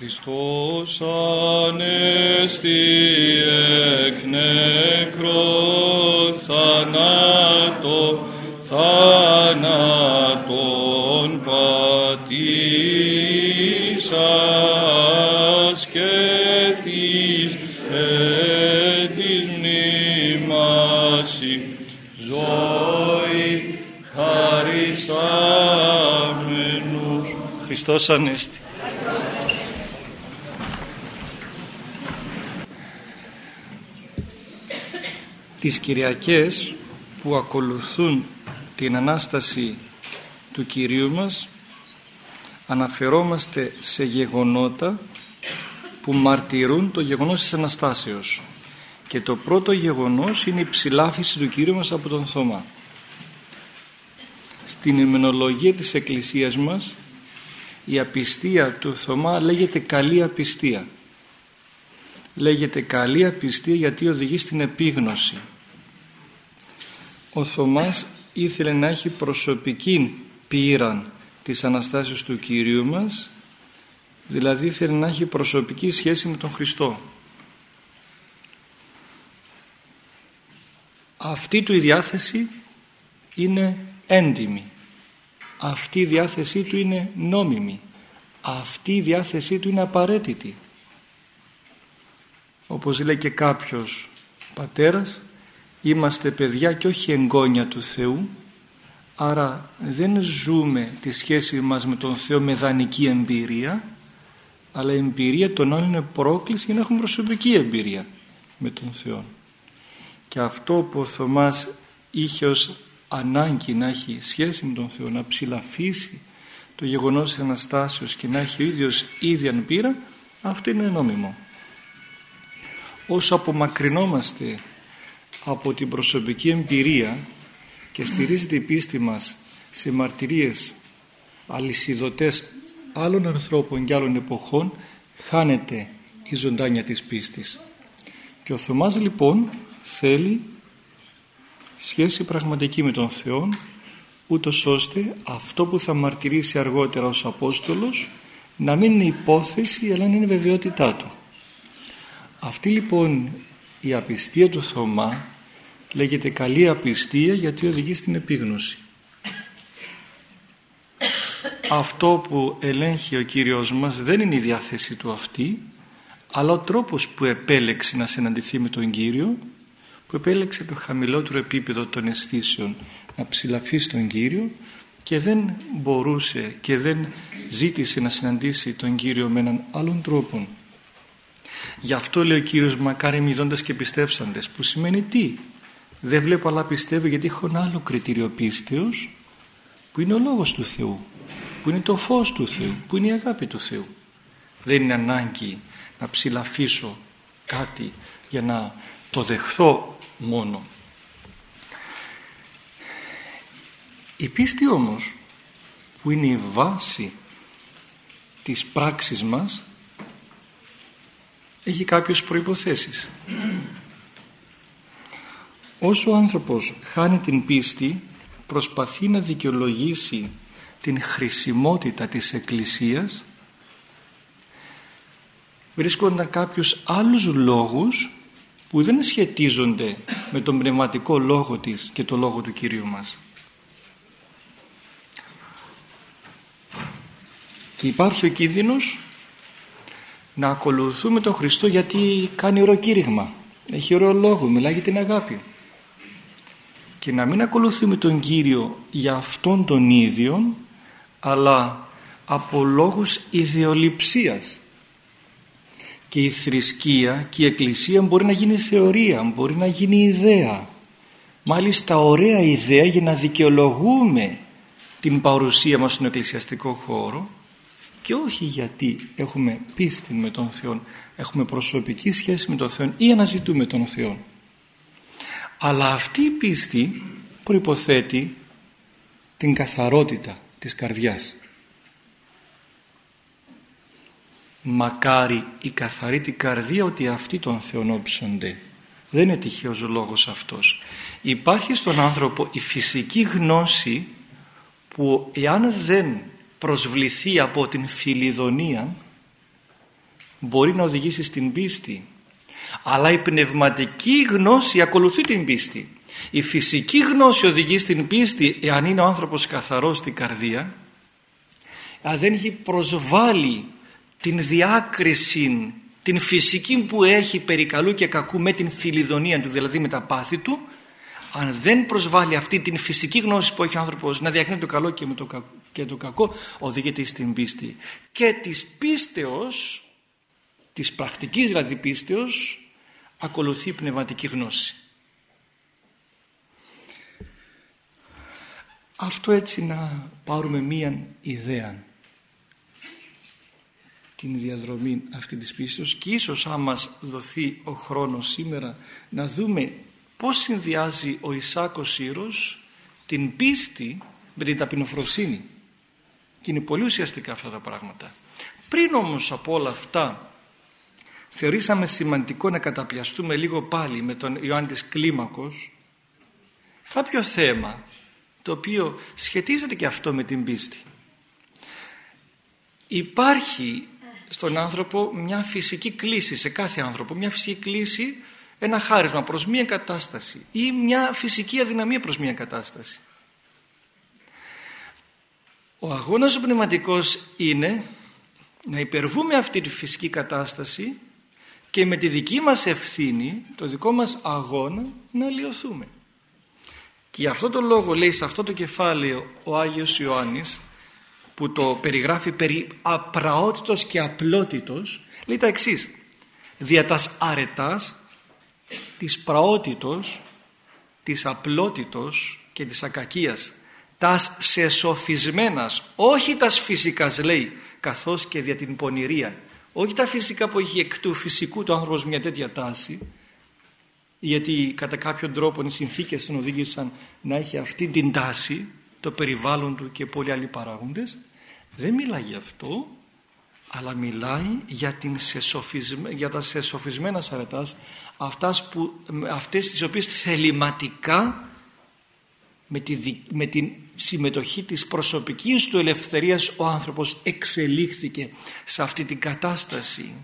Χριστός ανέστη εκ νεκρών θανάτων, θάνατον πατήσας και της εν της μνήμασι ζωή χαρισάμενος. Χριστός Ανέστη. Τις Κυριακές που ακολουθούν την Ανάσταση του Κυρίου μας αναφερόμαστε σε γεγονότα που μαρτυρούν το γεγονός της Αναστάσεως και το πρώτο γεγονός είναι η ψηλάφιση του Κύριου μας από τον Θωμά. Στην ημενολογία της Εκκλησίας μας η απιστία του Θωμά λέγεται καλή απιστία λέγεται καλή απιστία γιατί οδηγεί στην επίγνωση. Ο Θωμάς ήθελε να έχει προσωπική πείραν της Αναστάσεως του Κυρίου μας δηλαδή ήθελε να έχει προσωπική σχέση με τον Χριστό. Αυτή του η διάθεση είναι έντιμη. Αυτή η διάθεσή του είναι νόμιμη. Αυτή η διάθεσή του είναι απαραίτητη όπως λέει και κάποιος πατέρας είμαστε παιδιά και όχι εγγόνια του Θεού άρα δεν ζούμε τη σχέση μας με τον Θεό με δανεική εμπειρία αλλά η εμπειρία των άλλων είναι πρόκληση για να έχουμε προσωπική εμπειρία με τον Θεό. Και αυτό που ο Θωμάς είχε ως ανάγκη να έχει σχέση με τον Θεό να ψηλαφίσει το γεγονός της Αναστάσεως και να έχει ο ίδιος ίδια πείρα αυτό είναι νόμιμο. Όσο απομακρυνόμαστε από την προσωπική εμπειρία και στηρίζεται η πίστη μας σε μαρτυρίες αλυσιδωτές άλλων ανθρώπων και άλλων εποχών χάνεται η ζωντάνια της πίστης. Και ο Θωμάς λοιπόν θέλει σχέση πραγματική με τον Θεό ούτως ώστε αυτό που θα μαρτυρήσει αργότερα ως Απόστολος να μην είναι υπόθεση αλλά να είναι βεβαιότητά του. Αυτή λοιπόν η απιστία του Θωμά λέγεται καλή απιστία γιατί οδηγεί στην επίγνωση. Αυτό που ελέγχει ο Κύριος μας δεν είναι η διάθεση του αυτή αλλά ο τρόπος που επέλεξε να συναντηθεί με τον Κύριο που επέλεξε το χαμηλότερο επίπεδο των αισθήσεων να ψηλαφεί στον Κύριο και δεν μπορούσε και δεν ζήτησε να συναντήσει τον Κύριο με έναν άλλον τρόπο Γι' αυτό λέει ο Κύριος μακάρι μηδώντας και πιστεύσαντες που σημαίνει τι; Δεν βλέπω αλλά πιστεύω γιατί έχω ένα άλλο κριτήριο πίστεως που είναι ο Λόγος του Θεού που είναι το φως του Θεού που είναι η αγάπη του Θεού. Δεν είναι ανάγκη να ψηλαφίσω κάτι για να το δεχθώ μόνο. Η πίστη όμως που είναι η βάση της πράξης μας έχει κάποιες προϋποθέσεις. Όσο ο άνθρωπος χάνει την πίστη προσπαθεί να δικαιολογήσει την χρησιμότητα της Εκκλησίας βρίσκονται κάποιους άλλους λόγους που δεν σχετίζονται με τον πνευματικό λόγο της και το λόγο του Κυρίου μας. Και υπάρχει ο κίνδυνος να ακολουθούμε τον Χριστό γιατί κάνει ωραίο κήρυγμα έχει ωραίο λόγο, μιλάει για την αγάπη και να μην ακολουθούμε τον Κύριο για αυτόν τον ίδιο αλλά από λόγους ιδεολειψίας. Και η θρησκεία και η εκκλησία μπορεί να γίνει θεωρία μπορεί να γίνει ιδέα. Μάλιστα ωραία ιδέα για να δικαιολογούμε την παρουσία μας στον εκκλησιαστικό χώρο και όχι γιατί έχουμε πίστη με τον Θεό έχουμε προσωπική σχέση με τον Θεό ή αναζητούμε τον Θεό αλλά αυτή η πίστη προϋποθέτει την καθαρότητα της καρδιάς. Μακάρι η καθαρή την καρδία ότι αυτοί τον θεονόψονται. Δεν είναι τυχαίος ο λόγος αυτός. Υπάρχει στον άνθρωπο η φυσική γνώση που εάν δεν προσβληθεί από την φιλιδονία μπορεί να οδηγήσει στην πίστη αλλά η πνευματική γνώση ακολουθεί την πίστη. Η φυσική γνώση οδηγεί στην πίστη εάν είναι ο άνθρωπος καθαρός στην καρδία αν δεν έχει προσβάλει την διάκριση την φυσική που έχει περί καλού και κακού με την φιλιδονία του δηλαδή με τα πάθη του αν δεν προσβάλλει αυτή την φυσική γνώση που έχει ο άνθρωπος να διακρίνει το καλό και, με το, κακό, και το κακό οδηγείται στην πίστη. Και της πίστεως της πρακτικής δηλαδή πίστεως ακολουθεί πνευματική γνώση. Αυτό έτσι να πάρουμε μία ιδέα την διαδρομή αυτή της πίστης και ίσως αν μας δοθεί ο χρόνος σήμερα να δούμε πώς συνδυάζει ο Ισάκος Σύρος την πίστη με την ταπεινοφροσύνη. Και είναι πολύ ουσιαστικά αυτά τα πράγματα. Πριν όμως από όλα αυτά θεωρήσαμε σημαντικό να καταπιαστούμε λίγο πάλι με τον Ιωάννη της Κλίμακος κάποιο θέμα το οποίο σχετίζεται και αυτό με την πίστη. Υπάρχει στον άνθρωπο μια φυσική κλίση σε κάθε άνθρωπο μια φυσική κλίση ένα χάρισμα προς μια κατάσταση ή μια φυσική αδυναμία προς μια κατάσταση. Ο αγώνας ο πνευματικός είναι να υπερβούμε αυτή τη φυσική κατάσταση και με τη δική μας ευθύνη, το δικό μας αγώνα να λιωθούμε. Και γι' αυτό το λόγο λέει σε αυτό το κεφάλαιο ο Άγιος Ιωάννης που το περιγράφει περί απραότητος και απλότητος λέει τα εξής δια τας αρετάς της πραότητος της απλότητος και της ακακίας τας σεσοφισμένας όχι τας φυσικας λέει καθώς και δια την πονηρία όχι τα φυσικά που έχει εκ του φυσικού το άνθρωπος μια τέτοια τάση γιατί κατά κάποιον τρόπο οι συνθήκες τον οδήγησαν να έχει αυτή την τάση το περιβάλλον του και πολλοί άλλοι παράγοντες. Δεν μιλάει γι' αυτό αλλά μιλάει για, την για τα σεσοφισμένα σαρετάς αυτές, που, αυτές τις οποίες θεληματικά με, τη, με την συμμετοχή της προσωπικής του ελευθερίας ο άνθρωπος εξελίχθηκε σε αυτή την κατάσταση.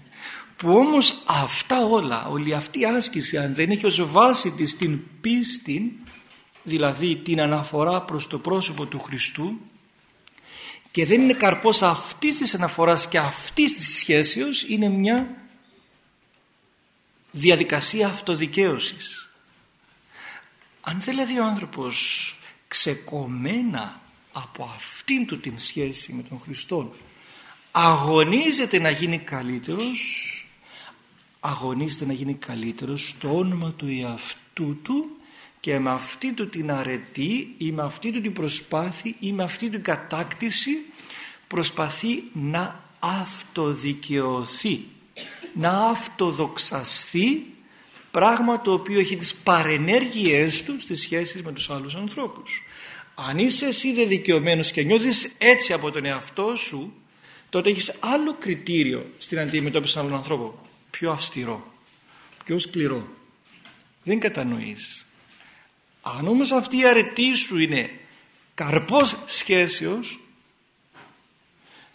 Που όμως αυτά όλα, όλη αυτή η άσκηση αν δεν έχει ως βάση της την πίστη δηλαδή την αναφορά προς το πρόσωπο του Χριστού και δεν είναι καρπός αυτής της αναφοράς και αυτής της σχέσεως είναι μια διαδικασία αυτοδικαίωσης αν δηλαδή ο άνθρωπος ξεκομμένα από αυτήν του την σχέση με τον Χριστό αγωνίζεται να γίνει καλύτερος αγωνίζεται να γίνει καλύτερος στο όνομα του εαυτού του και με αυτή του την αρετή ή με αυτή του την προσπάθεια ή με αυτή την κατάκτηση προσπαθεί να αυτοδικαιωθεί να αυτοδοξαστεί πράγμα το οποίο έχει τις παρενέργειές του στις σχέσεις με τους άλλους ανθρώπους. Αν είσαι εσύ δικαιωμένος και νιώθεις έτσι από τον εαυτό σου τότε έχεις άλλο κριτήριο στην αντιμετώπιση των άλλων ανθρώπων. Πιο αυστηρό πιο σκληρό. Δεν κατανοείς. Αν όμως αυτή η αρετή σου είναι καρπός σχέσεως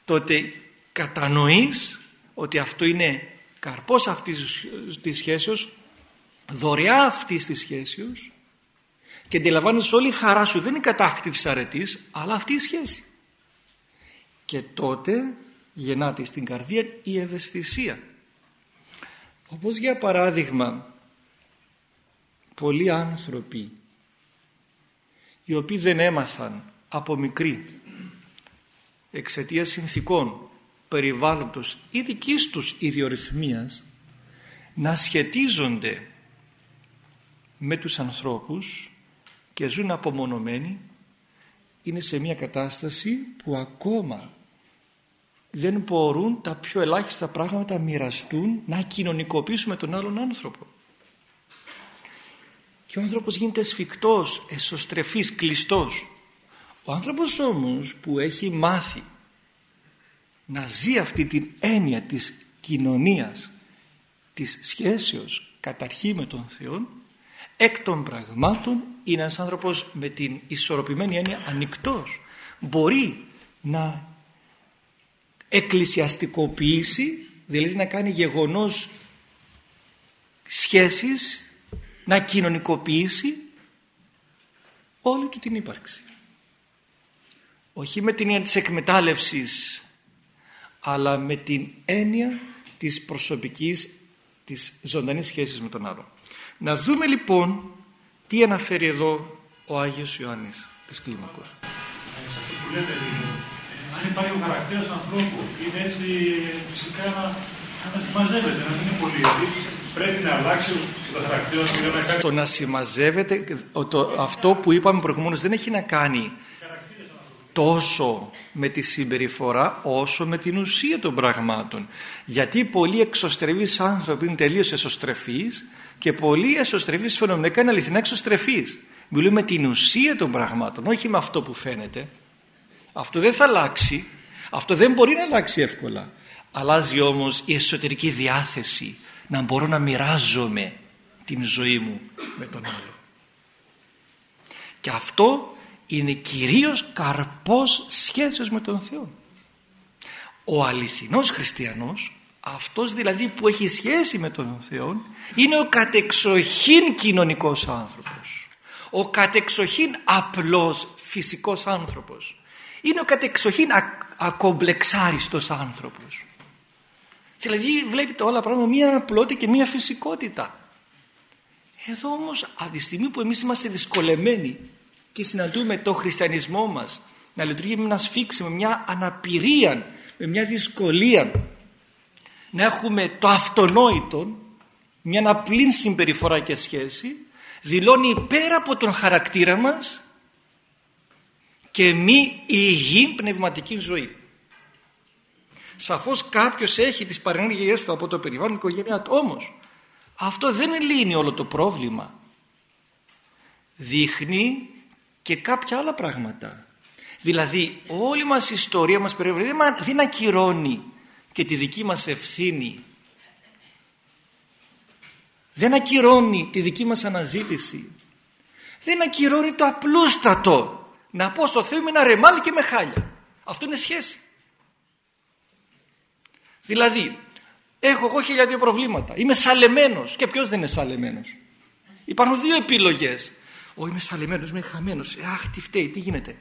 τότε κατανοείς ότι αυτό είναι καρπός αυτής της σχέσεως δωρεά αυτής της σχέσεως και αντιλαμβάνεις όλη η χαρά σου δεν είναι κατάχτη της αρετής αλλά αυτή η σχέση. Και τότε γεννάται στην καρδία η ευαισθησία. Όπως για παράδειγμα πολλοί άνθρωποι οι οποίοι δεν έμαθαν από μικροί εξαιτίας συνθήκων περιβάλλοντος ή δικής τους ιδιορυθμίας να σχετίζονται με τους ανθρώπους και ζουν απομονωμένοι είναι σε μια κατάσταση που ακόμα δεν μπορούν τα πιο ελάχιστα πράγματα να μοιραστούν, να κοινωνικοποιήσουν με τον άλλον άνθρωπο. Και ο άνθρωπος γίνεται σφιχτός, εσωστρεφής, κλειστός. Ο άνθρωπος όμως που έχει μάθει να ζει αυτή την έννοια της κοινωνίας, της σχέσεως καταρχή με τον Θεό, εκ των πραγμάτων είναι ένας άνθρωπος με την ισορροπημένη έννοια ανοιχτός. Μπορεί να εκκλησιαστικοποιήσει δηλαδή να κάνει γεγονός σχέσεις να κοινωνικοποιήσει όλη του την ύπαρξη όχι με την έννοια της εκμετάλλευσης αλλά με την έννοια της προσωπικής της ζωντανής σχέσης με τον άλλο να δούμε λοιπόν τι αναφέρει εδώ ο Άγιος Ιωάννης της Κλίμακος που λέτε, αν υπάρχει ο χαρακτήρας του ανθρώπου είναι έτσι φυσικά να, να συμμαζεύεται, να μην είναι πολύ. Δηλαδή πρέπει να αλλάξει το χαρακτήρα του να κάνει. Το να συμμαζεύεται, το, αυτό που είπαμε προηγουμένως δεν έχει να κάνει τόσο με τη συμπεριφορά όσο με την ουσία των πραγμάτων. Γιατί πολλοί εξωστρεφείς άνθρωποι είναι τελείως εσωστρεφείς και πολλοί εσωστρεφείς φαινομενικά είναι αληθινά εξωστρεφείς. Μιλούμε την ουσία των πραγμάτων, όχι με αυτό που φαίνεται. Αυτό δεν θα αλλάξει. Αυτό δεν μπορεί να αλλάξει εύκολα. Αλλάζει όμως η εσωτερική διάθεση να μπορώ να μοιράζομαι την ζωή μου με τον άλλο. Και αυτό είναι κυρίως καρπός σχέσεως με τον Θεό. Ο αληθινός χριστιανός, αυτός δηλαδή που έχει σχέση με τον Θεό, είναι ο κατεξοχήν κοινωνικός άνθρωπος. Ο κατεξοχήν απλός φυσικός άνθρωπος είναι ο κατεξοχήν α, ακομπλεξάριστος άνθρωπος. Δηλαδή βλέπετε όλα πράγματα μία απλότητα και μία φυσικότητα. Εδώ όμως από τη στιγμή που εμείς είμαστε δυσκολεμένοι και συναντούμε το χριστιανισμό μας να λειτουργεί με ένα σφίξη, με μια αναπηρία, με μια δυσκολία να έχουμε το αυτονόητο, μια απλή συμπεριφορά και σχέση δηλώνει πέρα από τον χαρακτήρα μας και μη υγιή πνευματική ζωή. Σαφώς κάποιος έχει τις παρενέργειές του από το περιβάλλον οικογένειά του. Όμως αυτό δεν λύνει όλο το πρόβλημα. Δείχνει και κάποια άλλα πράγματα. Δηλαδή όλη μας η ιστορία μας δεν ακυρώνει και τη δική μας ευθύνη. Δεν ακυρώνει τη δική μας αναζήτηση. Δεν ακυρώνει το απλούστατο να πω στο Θεό με ένα ρεμάλι και με χάλια. Αυτό είναι σχέση. Δηλαδή, έχω εγώ χιλιάδιο προβλήματα. Είμαι σαλεμένος. Και ποιος δεν είναι σαλεμένος; Υπάρχουν δύο επιλογές. Ω, είμαι σαλεμένος, είμαι χαμένος. Ε, αχ, τι φταίει, τι γίνεται.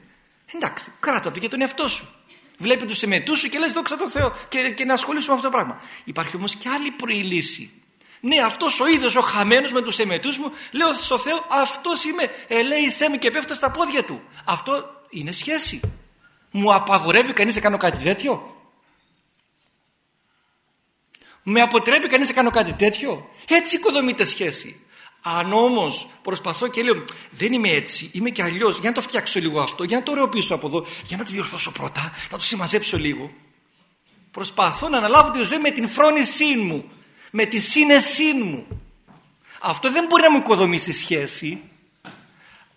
Εντάξει, κράτα το για τον εαυτό σου. Βλέπει τους εμετούς σου και λες δόξα τω Θεώ και, και να ασχολήσουμε με αυτό το πράγμα. Υπάρχει όμως και άλλη προηλύση. Ναι, αυτός ο ίδιο ο χαμένος με τους εμετούς μου, λέω στο Θεό, αυτός είμαι. Ελέησέ με και πέφτω στα πόδια του. Αυτό είναι σχέση. Μου απαγορεύει κανείς να κάνω κάτι τέτοιο; Με αποτρέπει κανείς να κάνω κάτι τέτοιο; Έτσι οικοδομείται σχέση. Αν όμως προσπαθώ και λέω, δεν είμαι έτσι, είμαι και αλλιώς, για να το φτιάξω λίγο αυτό, για να το ρεωπήσω από εδώ, για να το διορθώσω πρώτα, να το συμμαζέψω λίγο. Προσπαθώ να αναλάβω τη ζωή με την φρόνησή μου με τη σύνεσή μου. Αυτό δεν μπορεί να μου οικοδομήσει σχέση.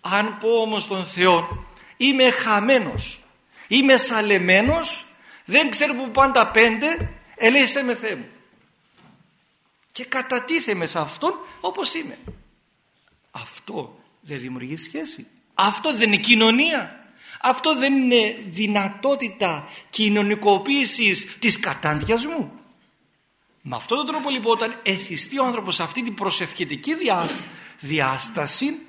Αν πω όμως τον Θεό είμαι χαμένος, είμαι σαλεμένος, δεν ξέρω που πάνε τα πέντε, ελέησέ με Θεέ μου. Και κατατίθεμαι σε Αυτόν όπως είμαι. Αυτό δεν δημιουργεί σχέση. Αυτό δεν είναι κοινωνία. Αυτό δεν είναι δυνατότητα κοινωνικοποίησης της κατάντιας μου. Με αυτόν τον τρόπο λοιπόν όταν εθιστεί ο άνθρωπος σε αυτή την προσευχητική διάσταση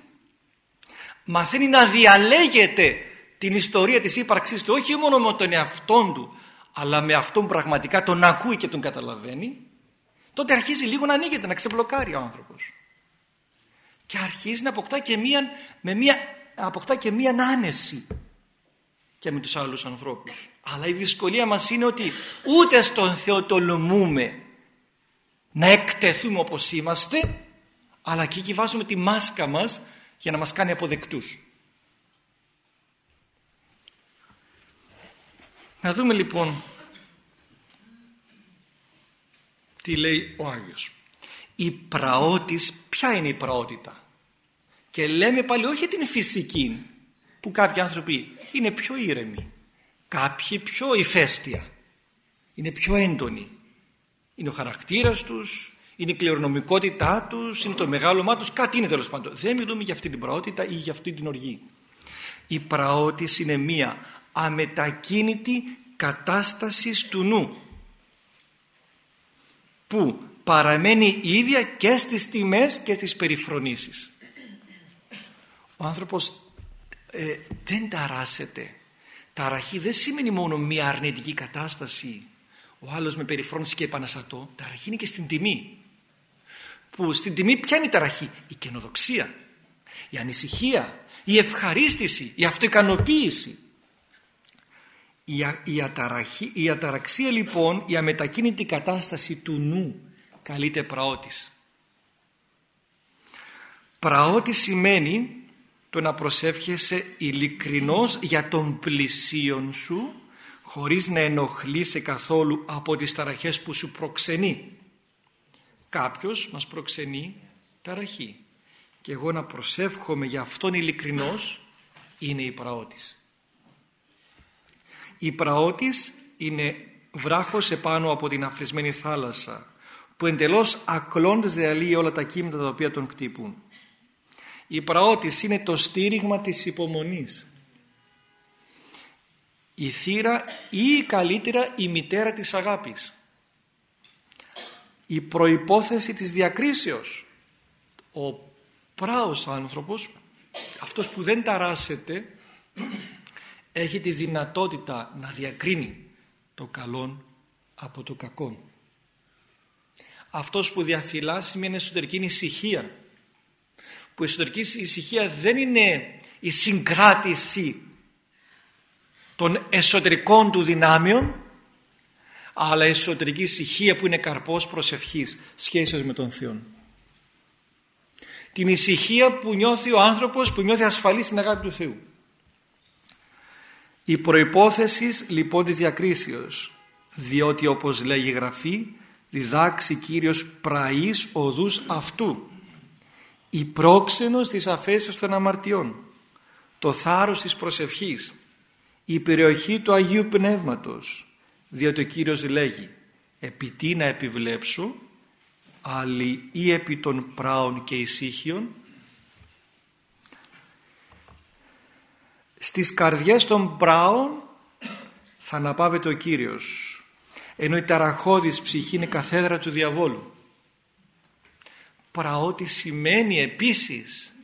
μαθαίνει να διαλέγεται την ιστορία της ύπαρξής του όχι μόνο με τον εαυτό του αλλά με αυτόν πραγματικά τον ακούει και τον καταλαβαίνει τότε αρχίζει λίγο να ανοίγεται, να ξεμπλοκάρει ο άνθρωπος και αρχίζει να αποκτά και μία, με μία, αποκτά και μία άνεση και με τους άλλους ανθρώπους αλλά η δυσκολία μας είναι ότι ούτε στον Θεό τολμούμε να εκτεθούμε όπως είμαστε αλλά και εκεί βάζουμε τη μάσκα μας για να μας κάνει αποδεκτούς. Να δούμε λοιπόν τι λέει ο Άγιος. Η πραότης, ποια είναι η πραότητα; Και λέμε πάλι όχι την φυσική που κάποιοι άνθρωποι είναι πιο ήρεμοι. Κάποιοι πιο ηφαίστεια. Είναι πιο έντονοι είναι ο χαρακτήρας τους, είναι η κληρονομικότητά τους, είναι το μεγάλωμά τους, κάτι είναι τέλος πάντων. Δεν μιλούμε για αυτή την πραότητα ή για αυτή την οργή. Η πραότηση είναι μία αμετακίνητη κατάσταση του νου. Που παραμένει ίδια και στις τιμές και στις περιφρονήσεις. Ο άνθρωπος ε, δεν ταράσεται. Ταραχή δεν σημαίνει μόνο μια αρνητική κατάσταση. Ο άλλος με περιφρόνηση και επαναστατώ. Ταραχή είναι και στην τιμή. Που στην τιμή ποια είναι η ταραχή. Η καινοδοξία. Η ανησυχία. Η ευχαρίστηση. Η αυτοικανοποίηση. Η, η, αταραχή, η αταραξία λοιπόν, η αμετακίνητη κατάσταση του νου καλείται πραότης. Πραότη σημαίνει το να προσεύχεσαι ειλικρινώς για τον πλησίον σου χωρίς να ενοχλείσαι καθόλου από τις ταραχές που σου προξενεί. Κάποιος μας προξενεί ταραχή και εγώ να προσεύχομαι για αυτόν ειλικρινώς είναι η πραότης. Η πραότης είναι βράχος επάνω από την αφρισμένη θάλασσα που εντελώς ακλώντας διαλύει όλα τα κύματα τα οποία τον χτύπουν. Η πραότης είναι το στήριγμα της υπομονής. Η θύρα ή καλύτερα η μητέρα της αγάπης. Η προϋπόθεση της διακρίσεως. Ο πράος άνθρωπος, αυτός που δεν ταράσσεται, έχει τη δυνατότητα να διακρίνει το καλόν από το κακόν. Αυτός που διαφυλάσσει μια εσωτερική ησυχία που η εσωτερική ησυχία δεν είναι η συγκράτηση των εσωτερικών του δυνάμεων αλλά η εσωτερική ησυχία που είναι καρπός προσευχής σχέσεως με τον Θεό. Την ησυχία που νιώθει ο άνθρωπος που νιώθει ασφαλής στην αγάπη του Θεού. Η προϋπόθεσης λοιπόν της διακρίσεως. Διότι όπως λέγει η Γραφή διδάξει Κύριος πραείς οδούς αυτού. Η πρόξενος της αφέσεως των αμαρτιών. Το θάρρος της προσευχής. Η περιοχή του Αγίου Πνεύματος. Διότι ο Κύριος λέγει επί τι να επιβλέψω άλλη ή επί των πράων και ησύχιων στις καρδιές των πράων θα αναπάβεται ο Κύριος ενώ η ταραχώδης ψυχή είναι καθέδρα του διαβόλου πραότι σημαίνει επίσης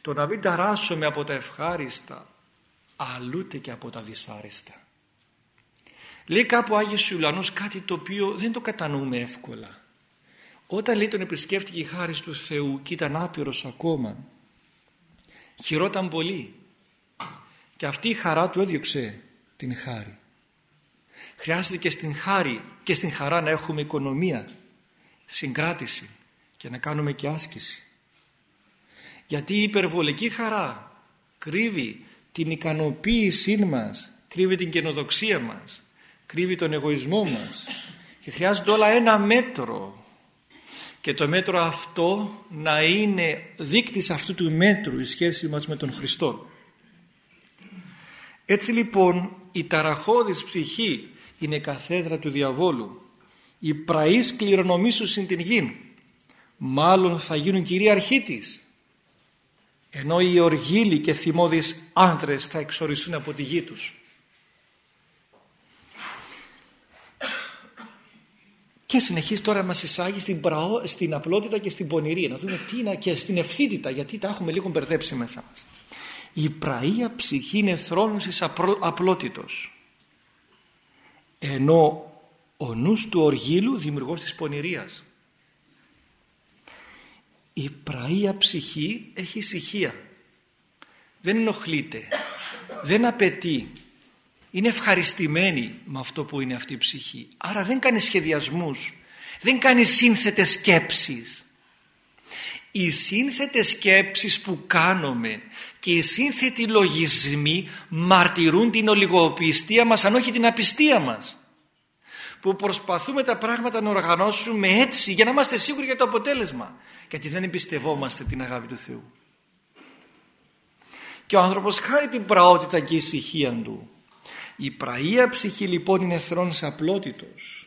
το να μην ταράσσουμε από τα ευχάριστα αλλούτε και από τα δυσάρεστα. Λέει κάπου ο Άγιος Ιουλανός κάτι το οποίο δεν το κατανοούμε εύκολα. Όταν λέει τον επισκέφτηκε η χάρη του Θεού και ήταν άπειρος ακόμα χειρόταν πολύ και αυτή η χαρά του έδιωξε την χάρη. Χρειάζεται και στην χάρη και στην χαρά να έχουμε οικονομία, συγκράτηση και να κάνουμε και άσκηση. Γιατί η υπερβολική χαρά κρύβει την ικανοποίησή μας, κρύβει την καινοδοξία μας, κρύβει τον εγωισμό μας και χρειάζεται όλα ένα μέτρο και το μέτρο αυτό να είναι δείκτης αυτού του μέτρου η σχέση μας με τον Χριστό. Έτσι λοιπόν η ταραχώδης ψυχή είναι καθέδρα του διαβόλου. Η πραής κληρονομήσου συν την γη μάλλον θα γίνουν κυρίαρχοί της ενώ οι οργίλοι και θυμώδεις άνδρες θα εξοριστούν από τη γη τους. Και συνεχίζει τώρα να μας εισάγει στην, πραό, στην απλότητα και στην πονηρία. Να δούμε τι είναι και στην ευθύτητα γιατί τα έχουμε λίγο μπερδέψει μέσα μας. Η πραΐα ψυχή είναι θρόνος της απλότητος. Ενώ ο νους του οργίλου δημιουργός της πονηρίας. Η πραΐα ψυχή έχει ησυχία. Δεν ενοχλείται. Δεν απαιτεί. Είναι ευχαριστημένη με αυτό που είναι αυτή η ψυχή. Άρα δεν κάνει σχεδιασμούς. Δεν κάνει σύνθετες σκέψεις οι σύνθετες σκέψεις που κάνουμε και οι σύνθετοι λογισμοί μαρτυρούν την ολιγοπιστία μας αν όχι την απιστία μας. Που προσπαθούμε τα πράγματα να οργανώσουμε έτσι για να είμαστε σίγουροι για το αποτέλεσμα. Γιατί δεν εμπιστευόμαστε την αγάπη του Θεού. Και ο άνθρωπος χάνει την πραότητα και η ησυχία του. Η πραΐα ψυχή λοιπόν είναι θρόνος απλότητος.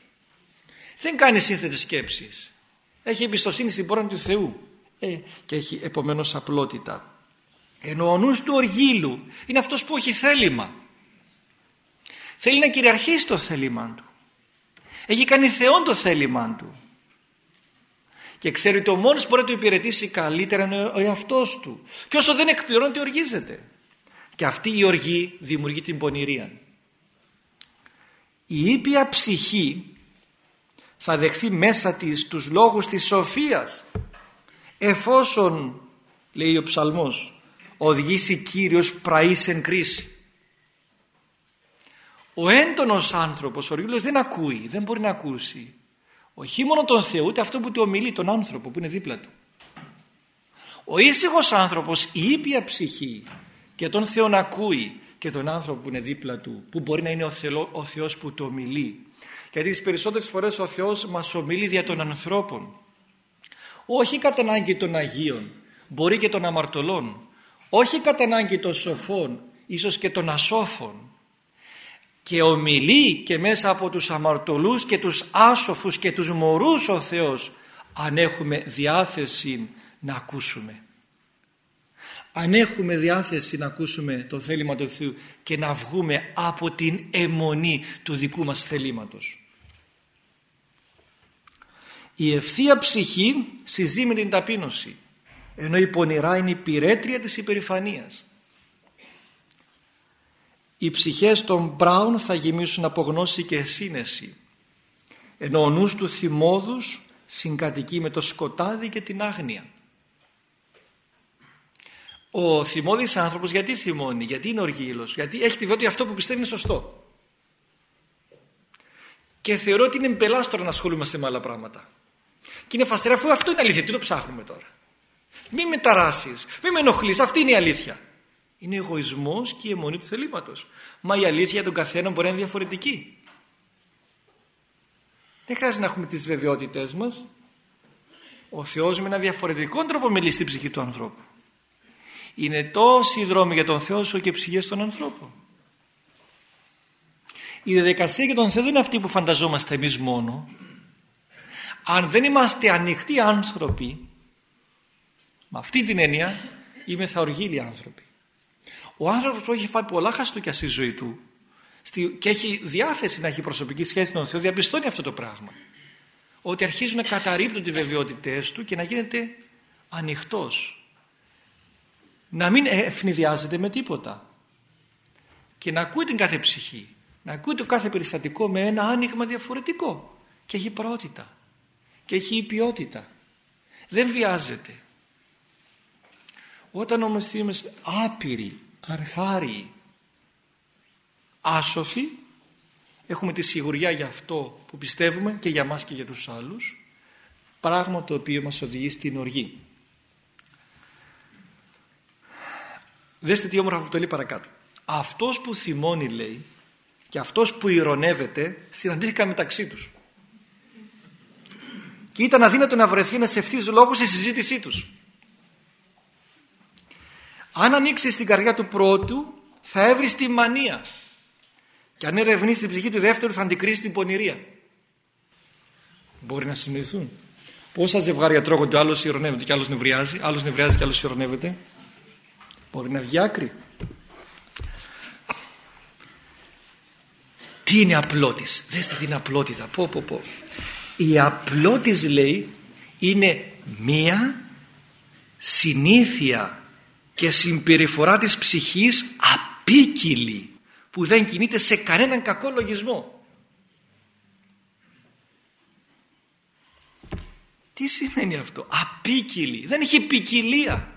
Δεν κάνει σύνθετες σκέψεις. Έχει εμπιστοσύνη στην πόρνα του Θεού ε, και έχει επομένως απλότητα ενώ ο νους του οργίλου είναι αυτός που έχει θέλημα θέλει να κυριαρχήσει το θέλημά του Έχει κάνει θεόν το θέλημά του. Και ξέρει ότι ο μόνος που μπορεί να το υπηρετήσει καλύτερα είναι ο εαυτός του. Και όσο δεν εκπληρώνεται οργίζεται. Και αυτή η οργή δημιουργεί την πονηρία. Η ήπια ψυχή θα δεχθεί μέσα της τους λόγους της σοφίας εφόσον λέει ο ψαλμός οδηγήσει Κύριος πραής εν κρίση. Ο έντονος άνθρωπος, ο οργήλος δεν ακούει, δεν μπορεί να ακούσει. Όχι μόνο τον Θεό, ούτε αυτό που του ομιλεί, τον άνθρωπο που είναι δίπλα του. Ο ήσυχος άνθρωπος, η ήπια ψυχή και τον Θεό να ακούει και τον άνθρωπο που είναι δίπλα του, που μπορεί να είναι ο, Θεό, ο Θεός που του ομιλεί. Γιατί τις περισσότερες φορές ο Θεός μας ομιλεί δια των ανθρώπων. Όχι κατά ανάγκη των Αγίων, μπορεί και των αμαρτωλών. Όχι κατά ανάγκη των σοφών, ίσως και των ασόφων και ομιλεί και μέσα από τους αμαρτωλούς και τους άσοφους και τους μωρούς ο Θεός αν έχουμε διάθεση να ακούσουμε. Αν έχουμε διάθεση να ακούσουμε το θέλημα του Θεού και να βγούμε από την αιμονή του δικού μας θελήματος. Η ευθεία ψυχή συζεί την ταπείνωση ενώ η πονηρά είναι η πυρέτρια της υπερηφανίας. Οι ψυχές των Μπράουν θα γεμίσουν από γνώση και σύνεση ενώ ο νους του θυμόδους συγκατοικεί με το σκοτάδι και την άγνοια. Ο θυμώδης άνθρωπος γιατί θυμώνει, γιατί είναι οργήλος, γιατί έχει τη ότι αυτό που πιστεύει είναι σωστό. Και θεωρώ ότι είναι μπελάστρο να ασχολούμαστε με άλλα πράγματα. Και είναι φαστρέα αφού αυτό είναι αλήθεια, τι το ψάχνουμε τώρα; Μη με ταράσεις, μη με ενοχλείς, αυτή είναι η αλήθεια. Είναι εγωισμός και η αιμονή του θελήματος. Μα η αλήθεια για τον καθένα μπορεί να είναι διαφορετική. Δεν χρειάζεται να έχουμε τις βεβαιότητές μας. Ο Θεός με ένα διαφορετικό τρόπο μιλεί στην ψυχή του ανθρώπου. Είναι τόσοι δρόμοι για τον Θεό όσο και ψυχές των ανθρώπων. Η διαδικασία για τον Θεό δεν είναι αυτή που φανταζόμαστε εμείς μόνο. Αν δεν είμαστε ανοιχτοί άνθρωποι, με αυτή την έννοια, είμαι θα οργίλοι άνθρωποι. Ο άνθρωπος που έχει φάει πολλά χαστούκια στη ζωή του και έχει διάθεση να έχει προσωπική σχέση με τον Θεό διαπιστώνει αυτό το πράγμα. Ότι αρχίζουν να καταρρύπτουν τις βεβαιότητές του και να γίνεται ανοιχτός. Να μην ευνηδιάζεται με τίποτα. Και να ακούει την κάθε ψυχή. Να ακούει το κάθε περιστατικό με ένα άνοιγμα διαφορετικό. Και έχει πρώτητα. Και έχει ποιότητα. Δεν βιάζεται. Όταν όμως είμαστε άπειροι αρχάριοι άσοφοι έχουμε τη σιγουριά για αυτό που πιστεύουμε και για μας και για τους άλλους πράγμα το οποίο μας οδηγεί στην οργή δέστε τι όμορφα το λέει παρακάτω αυτός που θυμώνει λέει και αυτός που ηρωνεύεται συναντήθηκαν μεταξύ τους και ήταν αδύνατο να βρεθεί ένας ευθύς λόγος στη συζήτησή τους αν ανοίξει την καρδιά του πρώτου θα έβρεις τη μανία. Και αν ερευνήσει την ψυχή του δεύτερου θα αντικρίσει την πονηρία. Μπορεί να συνοηθούν. Πόσα ζευγάρια τρώγονται, άλλος ηρωνεύεται και άλλος νευριάζει, άλλος νευριάζει και άλλος ηρωνεύεται. Μπορεί να βγει άκρη. Τι είναι απλότης. Δέστε τι είναι απλότητα. Πω, πω, πω. Η απλότης λέει είναι μία συνήθεια και συμπεριφορά της ψυχής απίκυλη που δεν κινείται σε κανέναν κακό λογισμό. Τι σημαίνει αυτό; Απίκυλη. Δεν έχει ποικιλία.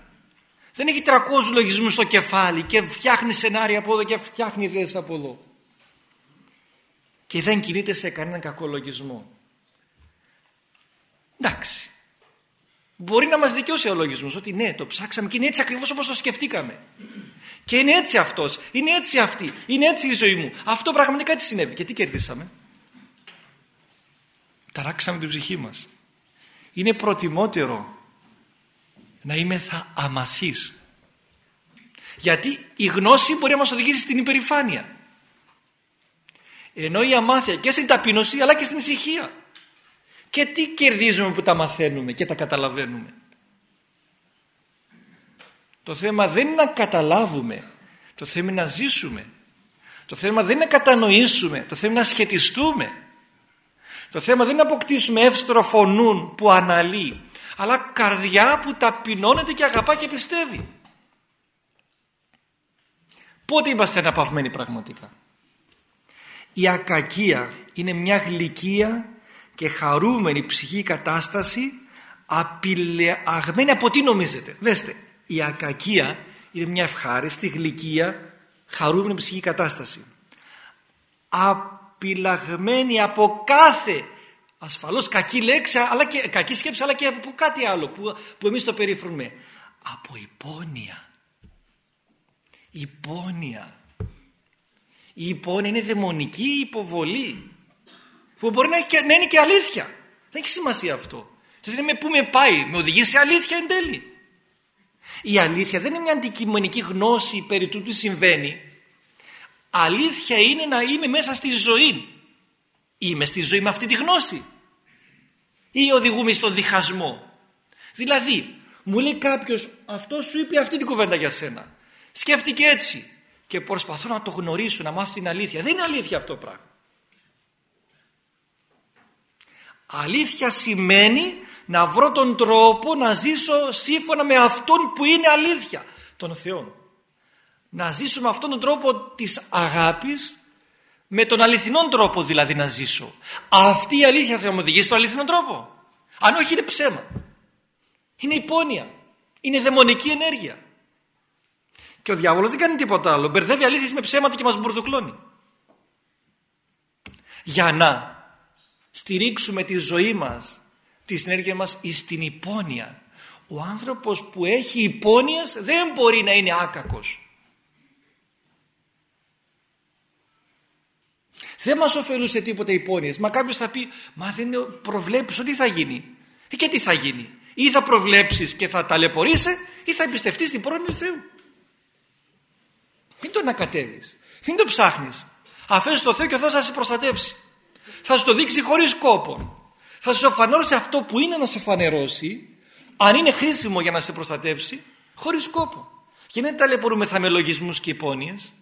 Δεν έχει τρακούς λογισμούς στο κεφάλι και φτιάχνει σενάρια από εδώ και φτιάχνει ιδέες από εδώ. Και δεν κινείται σε κανέναν κακό λογισμό. Εντάξει. Μπορεί να μας δικαιώσει ο λογισμός ότι ναι το ψάξαμε και είναι έτσι ακριβώς όπως το σκεφτήκαμε. Και είναι έτσι αυτός, είναι έτσι αυτή, είναι έτσι η ζωή μου. Αυτό πραγματικά τι συνέβη και τι κερδίσαμε; Ταράξαμε την ψυχή μας. Είναι προτιμότερο να είμαι θα αμαθής. Γιατί η γνώση μπορεί να μας οδηγήσει στην υπερηφάνεια. Ενώ η αμάθεια και στην ταπείνωση αλλά και στην ησυχία. Και τι κερδίζουμε που τα μαθαίνουμε και τα καταλαβαίνουμε; Το θέμα δεν είναι να καταλάβουμε. Το θέμα είναι να ζήσουμε. Το θέμα δεν είναι να κατανοήσουμε. Το θέμα είναι να σχετιστούμε. Το θέμα δεν είναι να αποκτήσουμε εύστροφο νου που αναλύει, αλλά καρδιά που ταπεινώνεται και αγαπά και πιστεύει. Πότε είμαστε αναπαυμένοι πραγματικά; Η ακακία είναι μια γλυκία και χαρούμενη ψυχή κατάσταση απειλεγμένη από τι νομίζετε. Δέστε, η ακακία είναι μια ευχάριστη γλυκία χαρούμενη ψυχή κατάσταση. Απειλαγμένη από κάθε ασφαλώς κακή λέξη, αλλά και, κακή σκέψη, αλλά και από κάτι άλλο που, που εμείς το περιφρονούμε. Από υπόνοια. Υπόνοια. Η υπόνοια είναι δαιμονική υποβολή που μπορεί να, έχει, να είναι και αλήθεια. Δεν έχει σημασία αυτό. Δεν είναι με πού με πάει, με οδηγεί σε αλήθεια εν τέλει. Η αλήθεια δεν είναι μια αντικειμενική γνώση περί του τι συμβαίνει. Αλήθεια είναι να είμαι μέσα στη ζωή. Είμαι στη ζωή με αυτή τη γνώση. Ή οδηγούμε στον διχασμό. Δηλαδή, μου λέει κάποιος, αυτός σου είπε αυτή την κουβέντα για σένα. Σκέφτηκε έτσι. Και προσπαθώ να το γνωρίσω, να μάθω την αλήθεια. Δεν είναι αλήθεια αυτό το πράγμα. Αλήθεια σημαίνει να βρω τον τρόπο να ζήσω σύμφωνα με αυτόν που είναι αλήθεια, τον Θεό. Να ζήσω με αυτόν τον τρόπο της αγάπης, με τον αληθινόν τρόπο δηλαδή να ζήσω. Αυτή η αλήθεια θα μου οδηγήσει στον αληθινόν τρόπο. Αν όχι είναι ψέμα. Είναι υπόνοια. Είναι δαιμονική ενέργεια. Και ο διάβολος δεν κάνει τίποτα άλλο. Μπερδεύει αλήθειες με ψέματα και μας μπουρδουκλώνει. Για να στηρίξουμε τη ζωή μας, τη συνέργεια μας στην υπόνοια. Ο άνθρωπος που έχει υπόνοιας δεν μπορεί να είναι άκακος. Δεν μας ωφελούσε τίποτα υπόνοιες. Μα κάποιος θα πει, μα δεν προβλέπεις ότι θα γίνει. Ε, και τι θα γίνει. Ή θα προβλέψεις και θα ταλαιπωρείσαι ή θα εμπιστευτείς την πρόνοια του Θεού. Μην το ανακατεύεις. Μην το ψάχνεις. Αφές το Θεό και ο Θεός θα σε προστατεύσει θα σου το δείξει χωρίς κόπο. Θα σου φανερώσει αυτό που είναι να σου φανερώσει, αν είναι χρήσιμο για να σε προστατεύσει, χωρίς κόπο. Και δεν ταλαιπωρούμεθα με λογισμούς και υπόνοιες.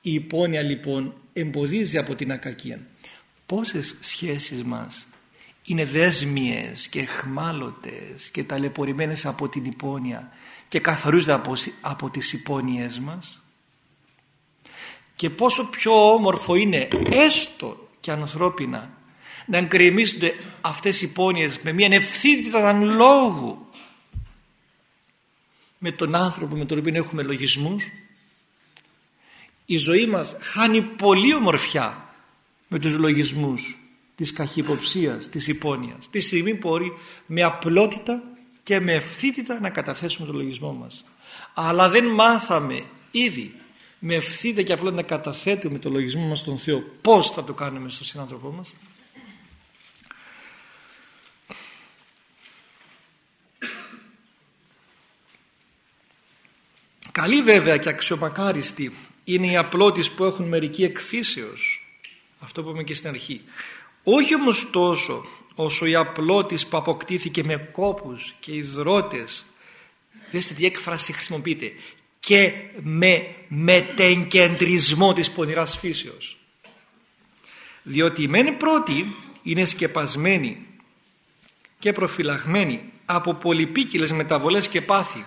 Η υπόνοια λοιπόν εμποδίζει από την ακακία. Πόσες σχέσεις μας είναι δέσμιες και εχμάλωτες και ταλαιπωρημένες από την υπόνοια και καθορίζονται από, από τις υπόνοιές μας; Και πόσο πιο όμορφο είναι έστω και ανθρώπινα να εγκρεμίζονται αυτές οι πόνιες με μια ευθύτητα λόγου με τον άνθρωπο με τον οποίο έχουμε λογισμούς. Η ζωή μας χάνει πολύ ομορφιά με τους λογισμούς της καχυποψίας, της υπόνοιας. Τη στιγμή που μπορεί με απλότητα και με ευθύτητα να καταθέσουμε τον λογισμό μας. Αλλά δεν μάθαμε ήδη με ευθύνη και απλά να καταθέτουμε το λογισμό μας στον Θεό. Πώς θα το κάνουμε στον συνάνθρωπό μας; Καλή βέβαια και αξιομακάριστη είναι οι απλότης που έχουν μερική εκφύσεως. Αυτό που είπαμε και στην αρχή. Όχι όμως τόσο όσο η απλότης που αποκτήθηκε με κόπους και υδρότες δέστε τι έκφραση χρησιμοποιείται και με μετεγκεντρισμό της πονηράς φύσεως. Διότι η μένη πρώτη είναι σκεπασμένη και προφυλαγμένη από πολυπίκυλες μεταβολές και πάθη.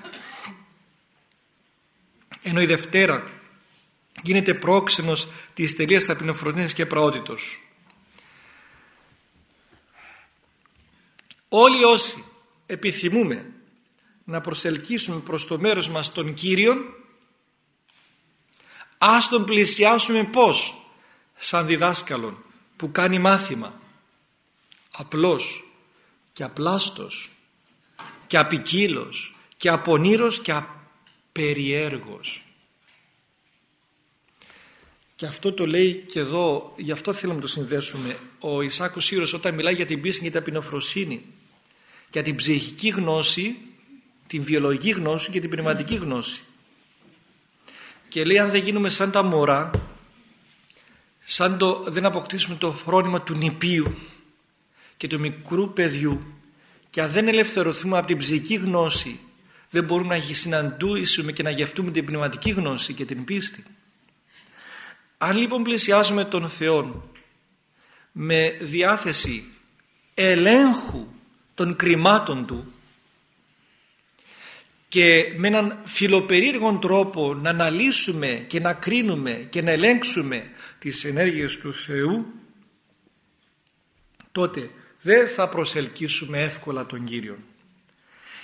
Ενώ η Δευτέρα γίνεται πρόξενος της τελείας ταπεινοφρονίας και πραότητος. Όλοι όσοι επιθυμούμε να προσελκύσουμε προς το μέρος μας τον Κύριον ας τον πλησιάσουμε πως σαν διδάσκαλον που κάνει μάθημα. Απλός και απλάστος και απικύλος και απονήρος και απεριέργος. Και αυτό το λέει και εδώ γι' αυτό θέλω να το συνδέσουμε. Ο Ισάκος Σύρος όταν μιλάει για την πίστη και την ταπεινοφροσύνη για την ψυχική γνώση την βιολογική γνώση και την πνευματική γνώση. Και λέει αν δεν γίνουμε σαν τα μωρά, σαν το, δεν αποκτήσουμε το φρόνημα του νηπίου και του μικρού παιδιού και αν δεν ελευθερωθούμε από την ψυχική γνώση δεν μπορούμε να συναντούσουμε και να γευτούμε την πνευματική γνώση και την πίστη. Αν λοιπόν πλησιάζουμε τον Θεό με διάθεση ελέγχου των κρυμάτων του και με έναν φιλοπερίεργο τρόπο να αναλύσουμε και να κρίνουμε και να ελέγξουμε τις ενέργειες του Θεού τότε δεν θα προσελκύσουμε εύκολα τον Κύριο.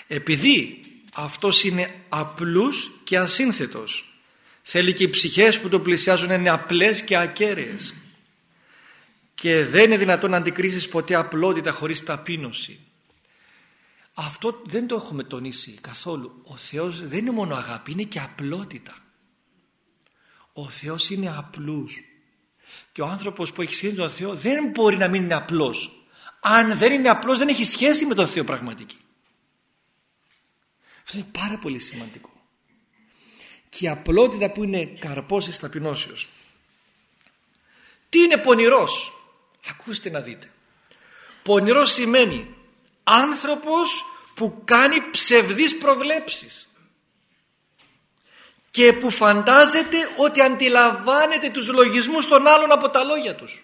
Επειδή αυτός είναι απλούς και ασύνθετος θέλει και οι ψυχές που το πλησιάζουν να είναι απλές και ακέραιες και δεν είναι δυνατόν να αντικρίσεις ποτέ απλότητα χωρίς ταπείνωση. Αυτό δεν το έχουμε τονίσει καθόλου. Ο Θεός δεν είναι μόνο αγάπη, είναι και απλότητα. Ο Θεός είναι απλούς. Και ο άνθρωπος που έχει σχέση με τον Θεό δεν μπορεί να μην είναι απλός. Αν δεν είναι απλός δεν έχει σχέση με τον Θεό πραγματική. Αυτό είναι πάρα πολύ σημαντικό. Και η απλότητα που είναι καρπός της ταπεινώσεως. Τι είναι πονηρός; Ακούστε να δείτε. Πονηρός σημαίνει άνθρωπος που κάνει ψευδείς προβλέψεις και που φαντάζεται ότι αντιλαμβάνεται τους λογισμούς των άλλων από τα λόγια τους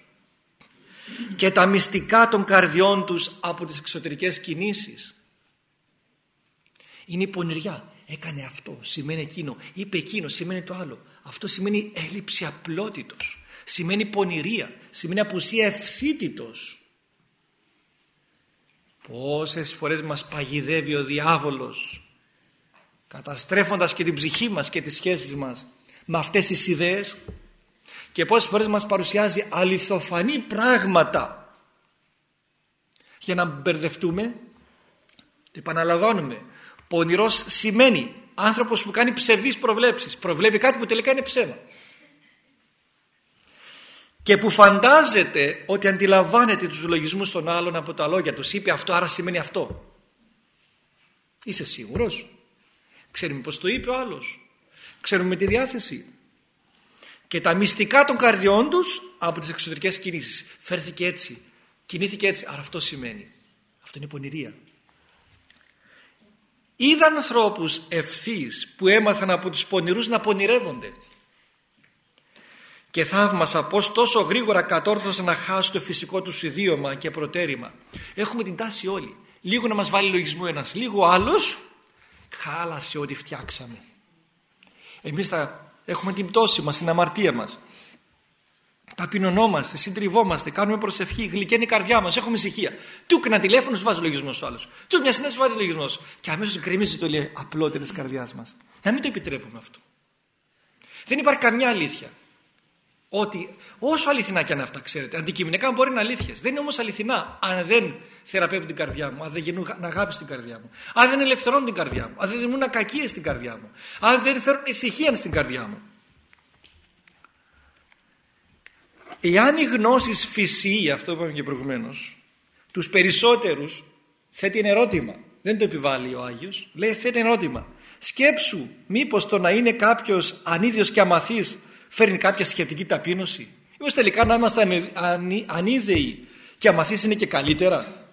και τα μυστικά των καρδιών τους από τις εξωτερικές κινήσεις. Είναι η πονηριά. Έκανε αυτό, σημαίνει εκείνο, είπε εκείνο, σημαίνει το άλλο. Αυτό σημαίνει έλλειψη απλότητος, σημαίνει πονηρία, σημαίνει απουσία ευθύτητος. Πόσες φορές μας παγιδεύει ο διάβολος καταστρέφοντας και την ψυχή μας και τις σχέσεις μας με αυτές τις ιδέες. Και πόσες φορές μας παρουσιάζει αληθοφανή πράγματα για να μπερδευτούμε και επαναλαμβάνουμε. Πονηρός σημαίνει άνθρωπος που κάνει ψευδείς προβλέψεις προβλέπει κάτι που τελικά είναι ψέμα και που φαντάζεται ότι αντιλαμβάνεται τους λογισμούς των άλλων από τα λόγια τους. Είπε αυτό άρα σημαίνει αυτό. Είσαι σίγουρος; Ξέρουμε πως το είπε ο άλλος. Ξέρουμε τη διάθεση. Και τα μυστικά των καρδιών τους από τις εξωτερικές κινήσεις. Φέρθηκε έτσι κινήθηκε έτσι. Άρα αυτό σημαίνει. Αυτό είναι πονηρία. Είδαν ανθρώπους ευθύς που έμαθαν από τους πονηρούς να πονηρεύονται και θαύμασα πως τόσο γρήγορα κατόρθωσαν να χάσουν το φυσικό του ιδίωμα και προτέρημα. Έχουμε την τάση όλοι. Λίγο να μας βάλει λογισμό ένας, λίγο άλλος χάλασε ό,τι φτιάξαμε. Εμείς θα έχουμε την πτώση μας, την αμαρτία μας. Ταπεινωνόμαστε, συντριβόμαστε, κάνουμε προσευχή, γλυκαίνει η καρδιά μας, έχουμε ησυχία. Του ένα τηλέφωνο, σου βάζει λογισμός ο άλλος. Του μια συνέντευξη, σου βάζει λογισμός. Και αμέσως γκρεμίζει το λέει απλότερης τη καρδιάς μας. Να μην το επιτρέπουμε αυτό. Δεν υπάρχει καμιά αλήθεια. Ότι όσο αληθινά και αν αυτά ξέρετε, αντικειμενικά μπορεί να είναι αλήθειες. Δεν είναι όμως αληθινά αν δεν θεραπεύουν την καρδιά μου, αν δεν γεννούν αγάπη στην καρδιά μου, αν δεν ελευθερώνουν την καρδιά μου, αν δεν δημιουργούν ακακίες στην καρδιά μου, αν δεν φέρουν ησυχία στην καρδιά μου. Εάν οι γνώσεις φυσεί, αυτό είπαμε και προηγουμένως, τους περισσότερους θέτει ένα ερώτημα. Δεν το επιβάλλει ο Άγιος, λέει θέτει ένα ερώτημα. Σκέψου, μήπως το να είναι κάποιος ανίδιος και αμαθής φέρνει κάποια σχετική ταπείνωση. Είμαστε τελικά να είμαστε ανίδεοι και αμαθείς είναι και καλύτερα.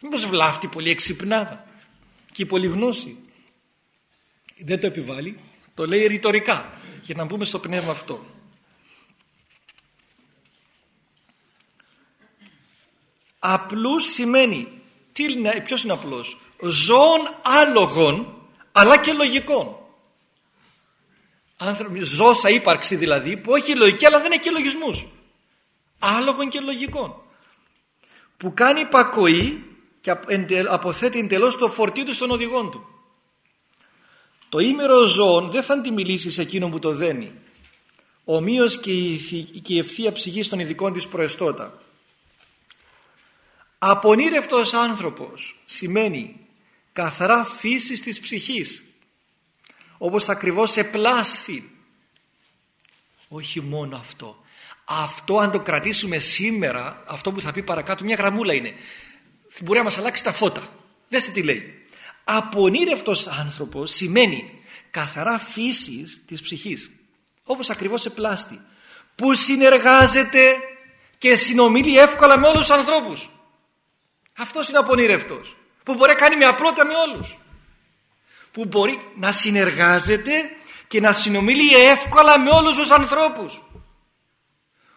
Μήπως βλάφτει πολύ εξυπνάδα και πολύ γνώση. Δεν το επιβάλλει, το λέει ρητορικά για να μπούμε στο πνεύμα αυτό. Απλούς σημαίνει, τι είναι, ποιος είναι απλός, ζώων άλογων αλλά και λογικών άνθρωποι, ζώσα ύπαρξη δηλαδή που έχει λογική αλλά δεν έχει και λογισμούς. Άλογων και λογικών που κάνει υπακοή και αποθέτει εντελώς το φορτίο του στον οδηγό του. Το ήμερο ζώων δεν θα αντιμιλήσει σε εκείνον που το δένει. Ομοίως και η, και η ευθεία ψυχή των ειδικών της προεστώτα. Απονήρευτος άνθρωπος σημαίνει καθαρά φύσης της ψυχής όπως ακριβώς επλάσθη. Όχι μόνο αυτό. Αυτό αν το κρατήσουμε σήμερα, αυτό που θα πει παρακάτω, μια γραμμούλα είναι. Μπορεί να μας αλλάξει τα φώτα. Δέστε τι λέει. Απονήρευτος άνθρωπος σημαίνει καθαρά φύσης της ψυχής. Όπως ακριβώς επλάστη. Που συνεργάζεται και συνομιλεί εύκολα με όλους τους ανθρώπους. Αυτός είναι απονήρευτος. Που μπορεί να κάνει με απλότητα με όλους που μπορεί να συνεργάζεται και να συνομιλεί εύκολα με όλους τους ανθρώπους.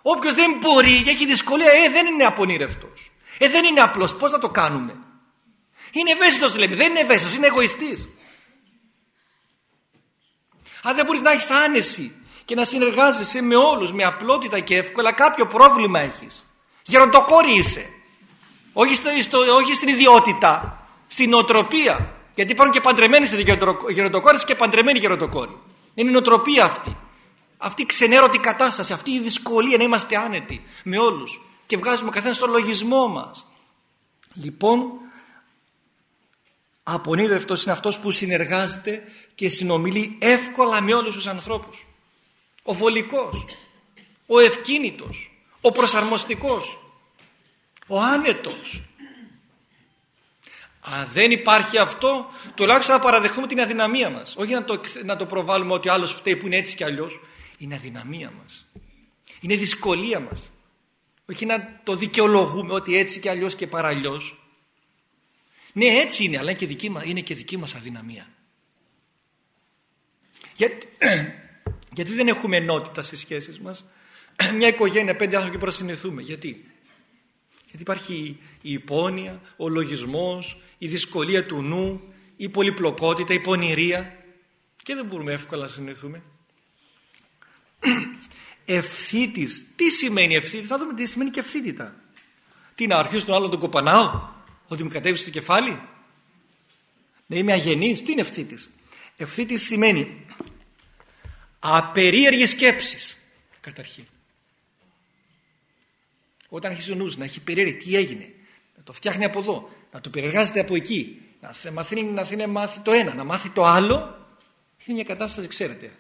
Όποιος δεν μπορεί και έχει δυσκολία, ε, δεν είναι απονήρευτος. Ε, δεν είναι απλός. Πώς θα το κάνουμε; Είναι ευαίσθητος λέμε. Δεν είναι ευαίσθητος, είναι εγωιστής. Αν δεν μπορείς να έχεις άνεση και να συνεργάζεσαι με όλους με απλότητα και εύκολα, κάποιο πρόβλημα έχεις. Γεροντοκόρη είσαι. Όχι, στο, όχι στην ιδιότητα, στην νοοτροπία. Γιατί υπάρχουν και παντρεμένοι σε γεροντοκόρες και παντρεμένοι γεροντοκόροι. Είναι η νοοτροπία αυτή. Αυτή η ξενέρωτη κατάσταση, αυτή η δυσκολία να είμαστε άνετοι με όλους και βγάζουμε καθένα στο λογισμό μας. Λοιπόν, απονείδευτος είναι αυτός που συνεργάζεται και συνομιλεί εύκολα με όλους τους ανθρώπους. Ο βολικός, ο ευκίνητος, ο προσαρμοστικός, ο άνετος. Αν δεν υπάρχει αυτό, τουλάχιστον να παραδεχτούμε την αδυναμία μας. Όχι να το, να το προβάλλουμε ότι άλλος φταίει που είναι έτσι κι αλλιώς. Είναι αδυναμία μας. Είναι δυσκολία μας. Όχι να το δικαιολογούμε ότι έτσι κι αλλιώς και παραλλιώς. Ναι έτσι είναι αλλά είναι και δική μας, είναι και δική μας αδυναμία. Γιατί, γιατί δεν έχουμε ενότητα στις σχέσεις μας. Μια οικογένεια, πέντε άνθρωποι προσυνηθούμε. Γιατί; Γιατί υπάρχει η υπόνοια, ο λογισμός, η δυσκολία του νου, η πολυπλοκότητα, η πονηρία και δεν μπορούμε εύκολα να συνηθούμε. Ευθύτης. Τι σημαίνει ευθύτης. Θα δούμε τι σημαίνει και ευθύτητα. Τι να αρχίσω τον άλλον τον κοπανάω; Ότι μου κατέβει στο κεφάλι; Να είμαι αγενής. Τι είναι ευθύτης; Ευθύτης σημαίνει απερίεργες σκέψεις. Καταρχήν. Όταν αρχίσει ο νους να έχει περίεργη τι έγινε; Να το φτιάχνει από εδώ. Να το περιεργάζεται από εκεί. Να μαθαίνει, να μάθει το ένα. Να μάθει το άλλο. Είναι μια κατάσταση ξέρετε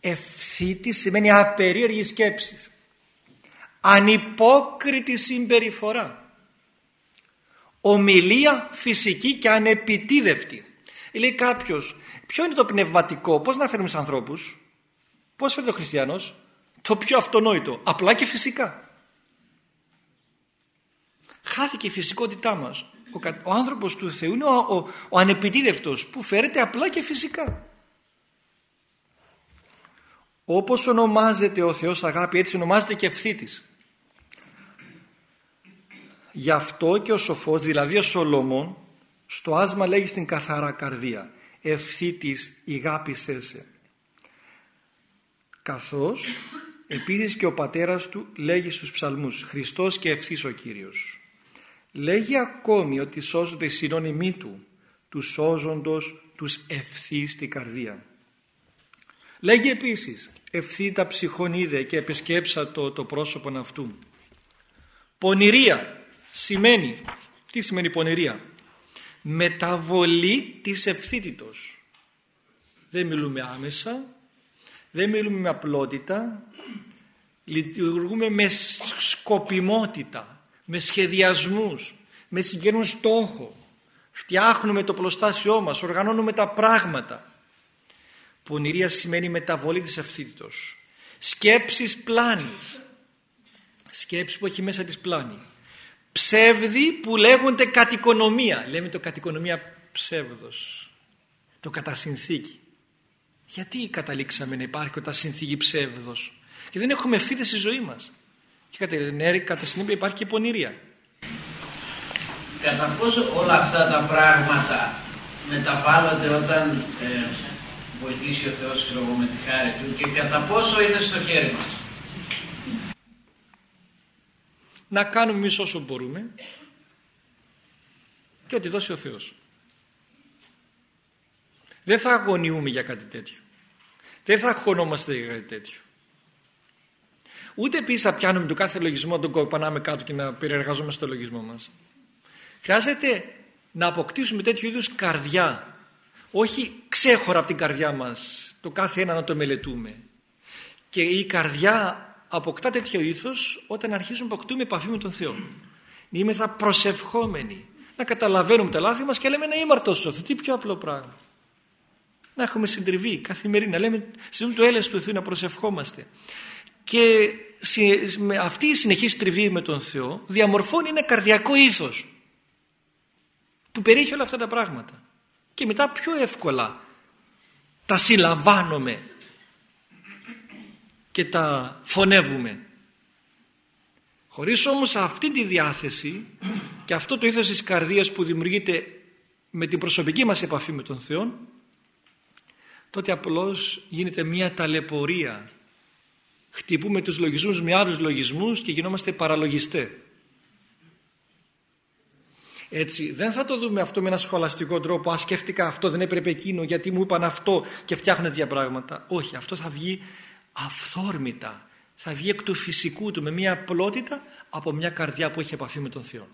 Ευθύτη σημαίνει απερίεργης σκέψης. Ανυπόκριτη συμπεριφορά. Ομιλία φυσική και ανεπιτίδευτη. Λέει κάποιος, ποιο είναι το πνευματικό, πώς να φέρουμε στους ανθρώπους, πώς φέρνει ο χριστιανός, το πιο αυτονόητο, απλά και φυσικά. Χάθηκε η φυσικότητά μας. Ο, ο άνθρωπος του Θεού είναι ο, ο, ο ανεπιτίδευτος που φέρεται απλά και φυσικά. Όπως ονομάζεται ο Θεός αγάπη έτσι ονομάζεται και ευθύτης. Γι' αυτό και ο σοφός δηλαδή ο Σολομών στο άσμα λέγει στην καθαρά καρδία ευθύτης ηγάπησέ σε. Καθώς επίσης και ο πατέρας του λέγει στους ψαλμούς Χριστός και ευθύς ο Κύριος. Λέγει ακόμη ότι σώζονται οι συνώνυμοι του τους σώζοντος τους ευθύ στην καρδία. Λέγει επίσης ευθύτα ψυχονίδε και επισκέψα το, το πρόσωπο αυτού. Πονηρία σημαίνει, τι σημαίνει πονηρία; Μεταβολή της ευθύτητος. Δεν μιλούμε άμεσα, δεν μιλούμε με απλότητα, λειτουργούμε με σκοπιμότητα, με σχεδιασμούς, με συγκεκριμένο στόχο. Φτιάχνουμε το πλωστάσιό μας, οργανώνουμε τα πράγματα. Πονηρία σημαίνει μεταβολή της ευθύτητος. Σκέψεις πλάνης. Σκέψη που έχει μέσα της πλάνη. Ψεύδι που λέγονται κατοικονομία. Λέμε το κατοικονομία ψεύδος. Το κατασυνθήκη. Γιατί καταλήξαμε να υπάρχει κατά συνθήκη ψεύδος; Και δεν έχουμε ευθύτες στη ζωή μας. Και κατά συνέπεια υπάρχει και πονηρία. Κατά πόσο όλα αυτά τα πράγματα μεταβάλλονται όταν ε, βοηθήσει ο Θεός ξέρω, με τη χάρη Του και κατά πόσο είναι στο χέρι μας; Να κάνουμε εμείς όσο μπορούμε και ό,τι δώσει ο Θεός. Δεν θα αγωνιούμε για κάτι τέτοιο. Δεν θα αγχωνόμαστε για κάτι τέτοιο. Ούτε επίση θα πιάνουμε το κάθε λογισμό, τον κοπανάμε κάτω και να περιεργαζόμαστε το λογισμό μας. Χρειάζεται να αποκτήσουμε τέτοιου είδους καρδιά όχι ξέχωρα από την καρδιά μας το κάθε ένα να το μελετούμε. Και η καρδιά αποκτά τέτοιο ήθος όταν αρχίζουμε να αποκτούμε επαφή με τον Θεό. Είμαι θα προσευχόμενοι να καταλαβαίνουμε τα λάθη μας και λέμε να είμαστε στο Θεό τι πιο απλό πράγμα. Να έχουμε συντριβή καθημερινά λέμε ζητούμε το έλεος του Θεού να προσευχόμαστε και με αυτή η συνεχής στριβή με τον Θεό διαμορφώνει ένα καρδιακό ήθος που περιέχει όλα αυτά τα πράγματα και μετά πιο εύκολα τα συλλαμβάνουμε και τα φωνεύουμε Χωρίς όμως αυτή τη διάθεση και αυτό το ήθος της καρδίας που δημιουργείται με την προσωπική μας επαφή με τον Θεό τότε απλώς γίνεται μια ταλαιπωρία. Χτυπούμε τους λογισμούς με άλλους λογισμούς και γινόμαστε παραλογιστέ. Έτσι, δεν θα το δούμε αυτό με ένα σχολαστικό τρόπο. Α, σκέφτηκα αυτό, δεν έπρεπε εκείνο, γιατί μου είπαν αυτό και φτιάχνουν τέτοια πράγματα. Όχι, αυτό θα βγει αυθόρμητα. Θα βγει εκ του φυσικού του με μια απλότητα από μια καρδιά που έχει επαφή με τον Θεό.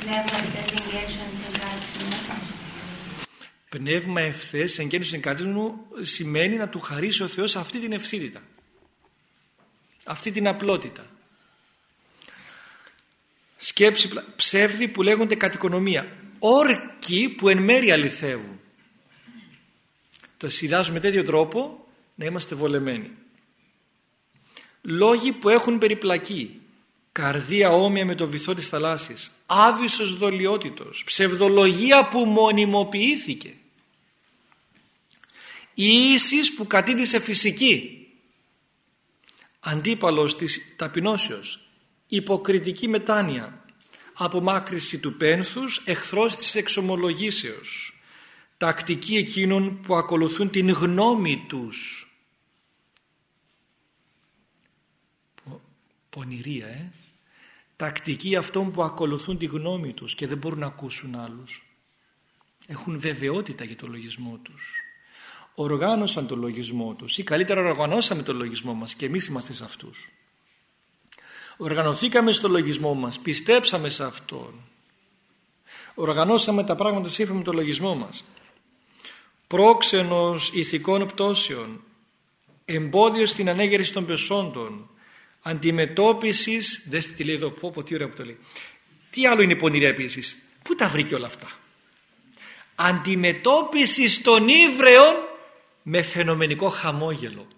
πνεύμα ευθές εγγέννηση μου σημαίνει να του χαρίσει ο Θεός αυτή την ευθύτητα. Αυτή την απλότητα. Σκέψη ψεύδι που λέγονται κατοικονομία. Όρκοι που εν μέρει αληθεύουν. Το συντάζουμε τέτοιο τρόπο να είμαστε βολεμένοι. Λόγοι που έχουν περιπλακεί. Καρδία όμοια με το βυθό της θαλάσσης άβυσος δολιότητος ψευδολογία που μονιμοποιήθηκε. Η ίσης που κατήντησε φυσική αντίπαλος της ταπεινώσεως υποκριτική μετάνοια απομάκρυση του πένθους εχθρός της εξομολογήσεως τακτική εκείνων που ακολουθούν την γνώμη τους. Πονηρία ε τακτική αυτών που ακολουθούν τη γνώμη τους και δεν μπορούν να ακούσουν άλλους. Έχουν βεβαιότητα για το λογισμό τους. Οργάνωσαν το λογισμό τους ή καλύτερα οργανώσαμε το λογισμό μας και εμείς είμαστε σε αυτούς. Οργανωθήκαμε στο λογισμό μας πιστέψαμε σε αυτόν. Οργανώσαμε τα πράγματα σύμφωνα με το λογισμό μας. Πρόξενος ηθικών πτώσεων εμπόδιος στην ανέγερση των πεσόντων αντιμετώπισης δέστε τι λέει εδώ πω, πω τι ωραία που το λέει. Τι άλλο είναι η πονηρία επίσης; Πού τα βρήκε όλα αυτά; Αντιμετώπισης των ύβρεων με φαινομενικό χαμόγελο.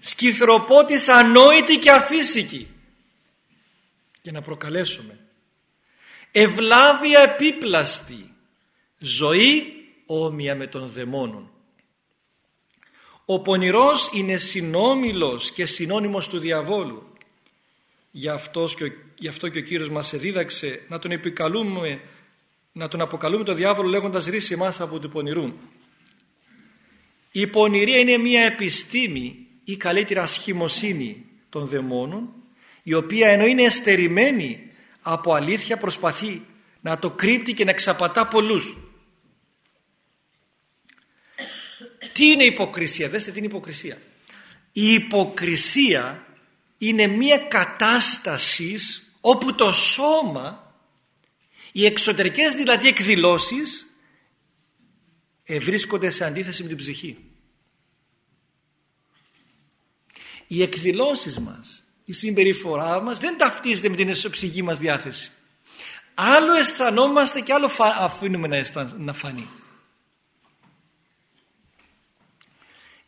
Σκυθροπότης ανόητη και αφύσικη. Και να προκαλέσουμε. Ευλάβεια επίπλαστη. Ζωή όμοια με των δαιμόνων ο πονηρός είναι συνόμιλος και συνώνυμος του διαβόλου γι' αυτός και, ο, γι αυτό και ο Κύριος μας εδίδαξε να τον επικαλούμε να τον αποκαλούμε το διάβολο λέγοντας ρίση εμάς από του πονηρού η πονηρία είναι μια επιστήμη ή καλύτερα σχημοσύνη των δαιμόνων η οποία ενώ είναι εστερημένη από αλήθεια προσπαθεί να το κρύπτει και να εξαπατά πολλούς. Τι είναι υποκρισία, δέστε τι είναι υποκρισία. Η υποκρισία είναι μια κατάστασης όπου το σώμα, οι εξωτερικές δηλαδή εκδηλώσεις βρίσκονται σε αντίθεση με την ψυχή. Οι εκδηλώσεις μας η συμπεριφορά μας δεν ταυτίζεται με την ψυχή μας διάθεση. Άλλο αισθανόμαστε και άλλο αφήνουμε να, να φανεί.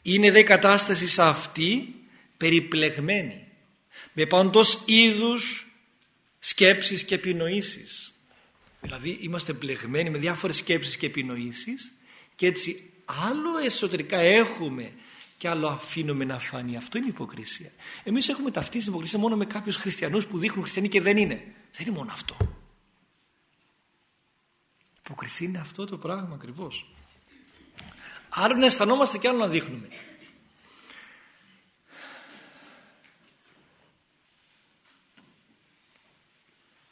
Είναι δε η κατάσταση σε αυτή περιπλεγμένη με παντός είδους σκέψεις και επινοήσεις. Δηλαδή είμαστε πλεγμένοι με διάφορες σκέψεις και επινοήσεις και έτσι άλλο εσωτερικά έχουμε και άλλο αφήνουμε να φανεί. Αυτό είναι υποκρισία. Εμείς έχουμε ταυτίσει την υποκρισία μόνο με κάποιους χριστιανούς που δείχνουν χριστιανοί και δεν είναι. Δεν είναι μόνο αυτό. Υποκρισία είναι αυτό το πράγμα ακριβώς. Άλλο να αισθανόμαστε και άλλο να δείχνουμε.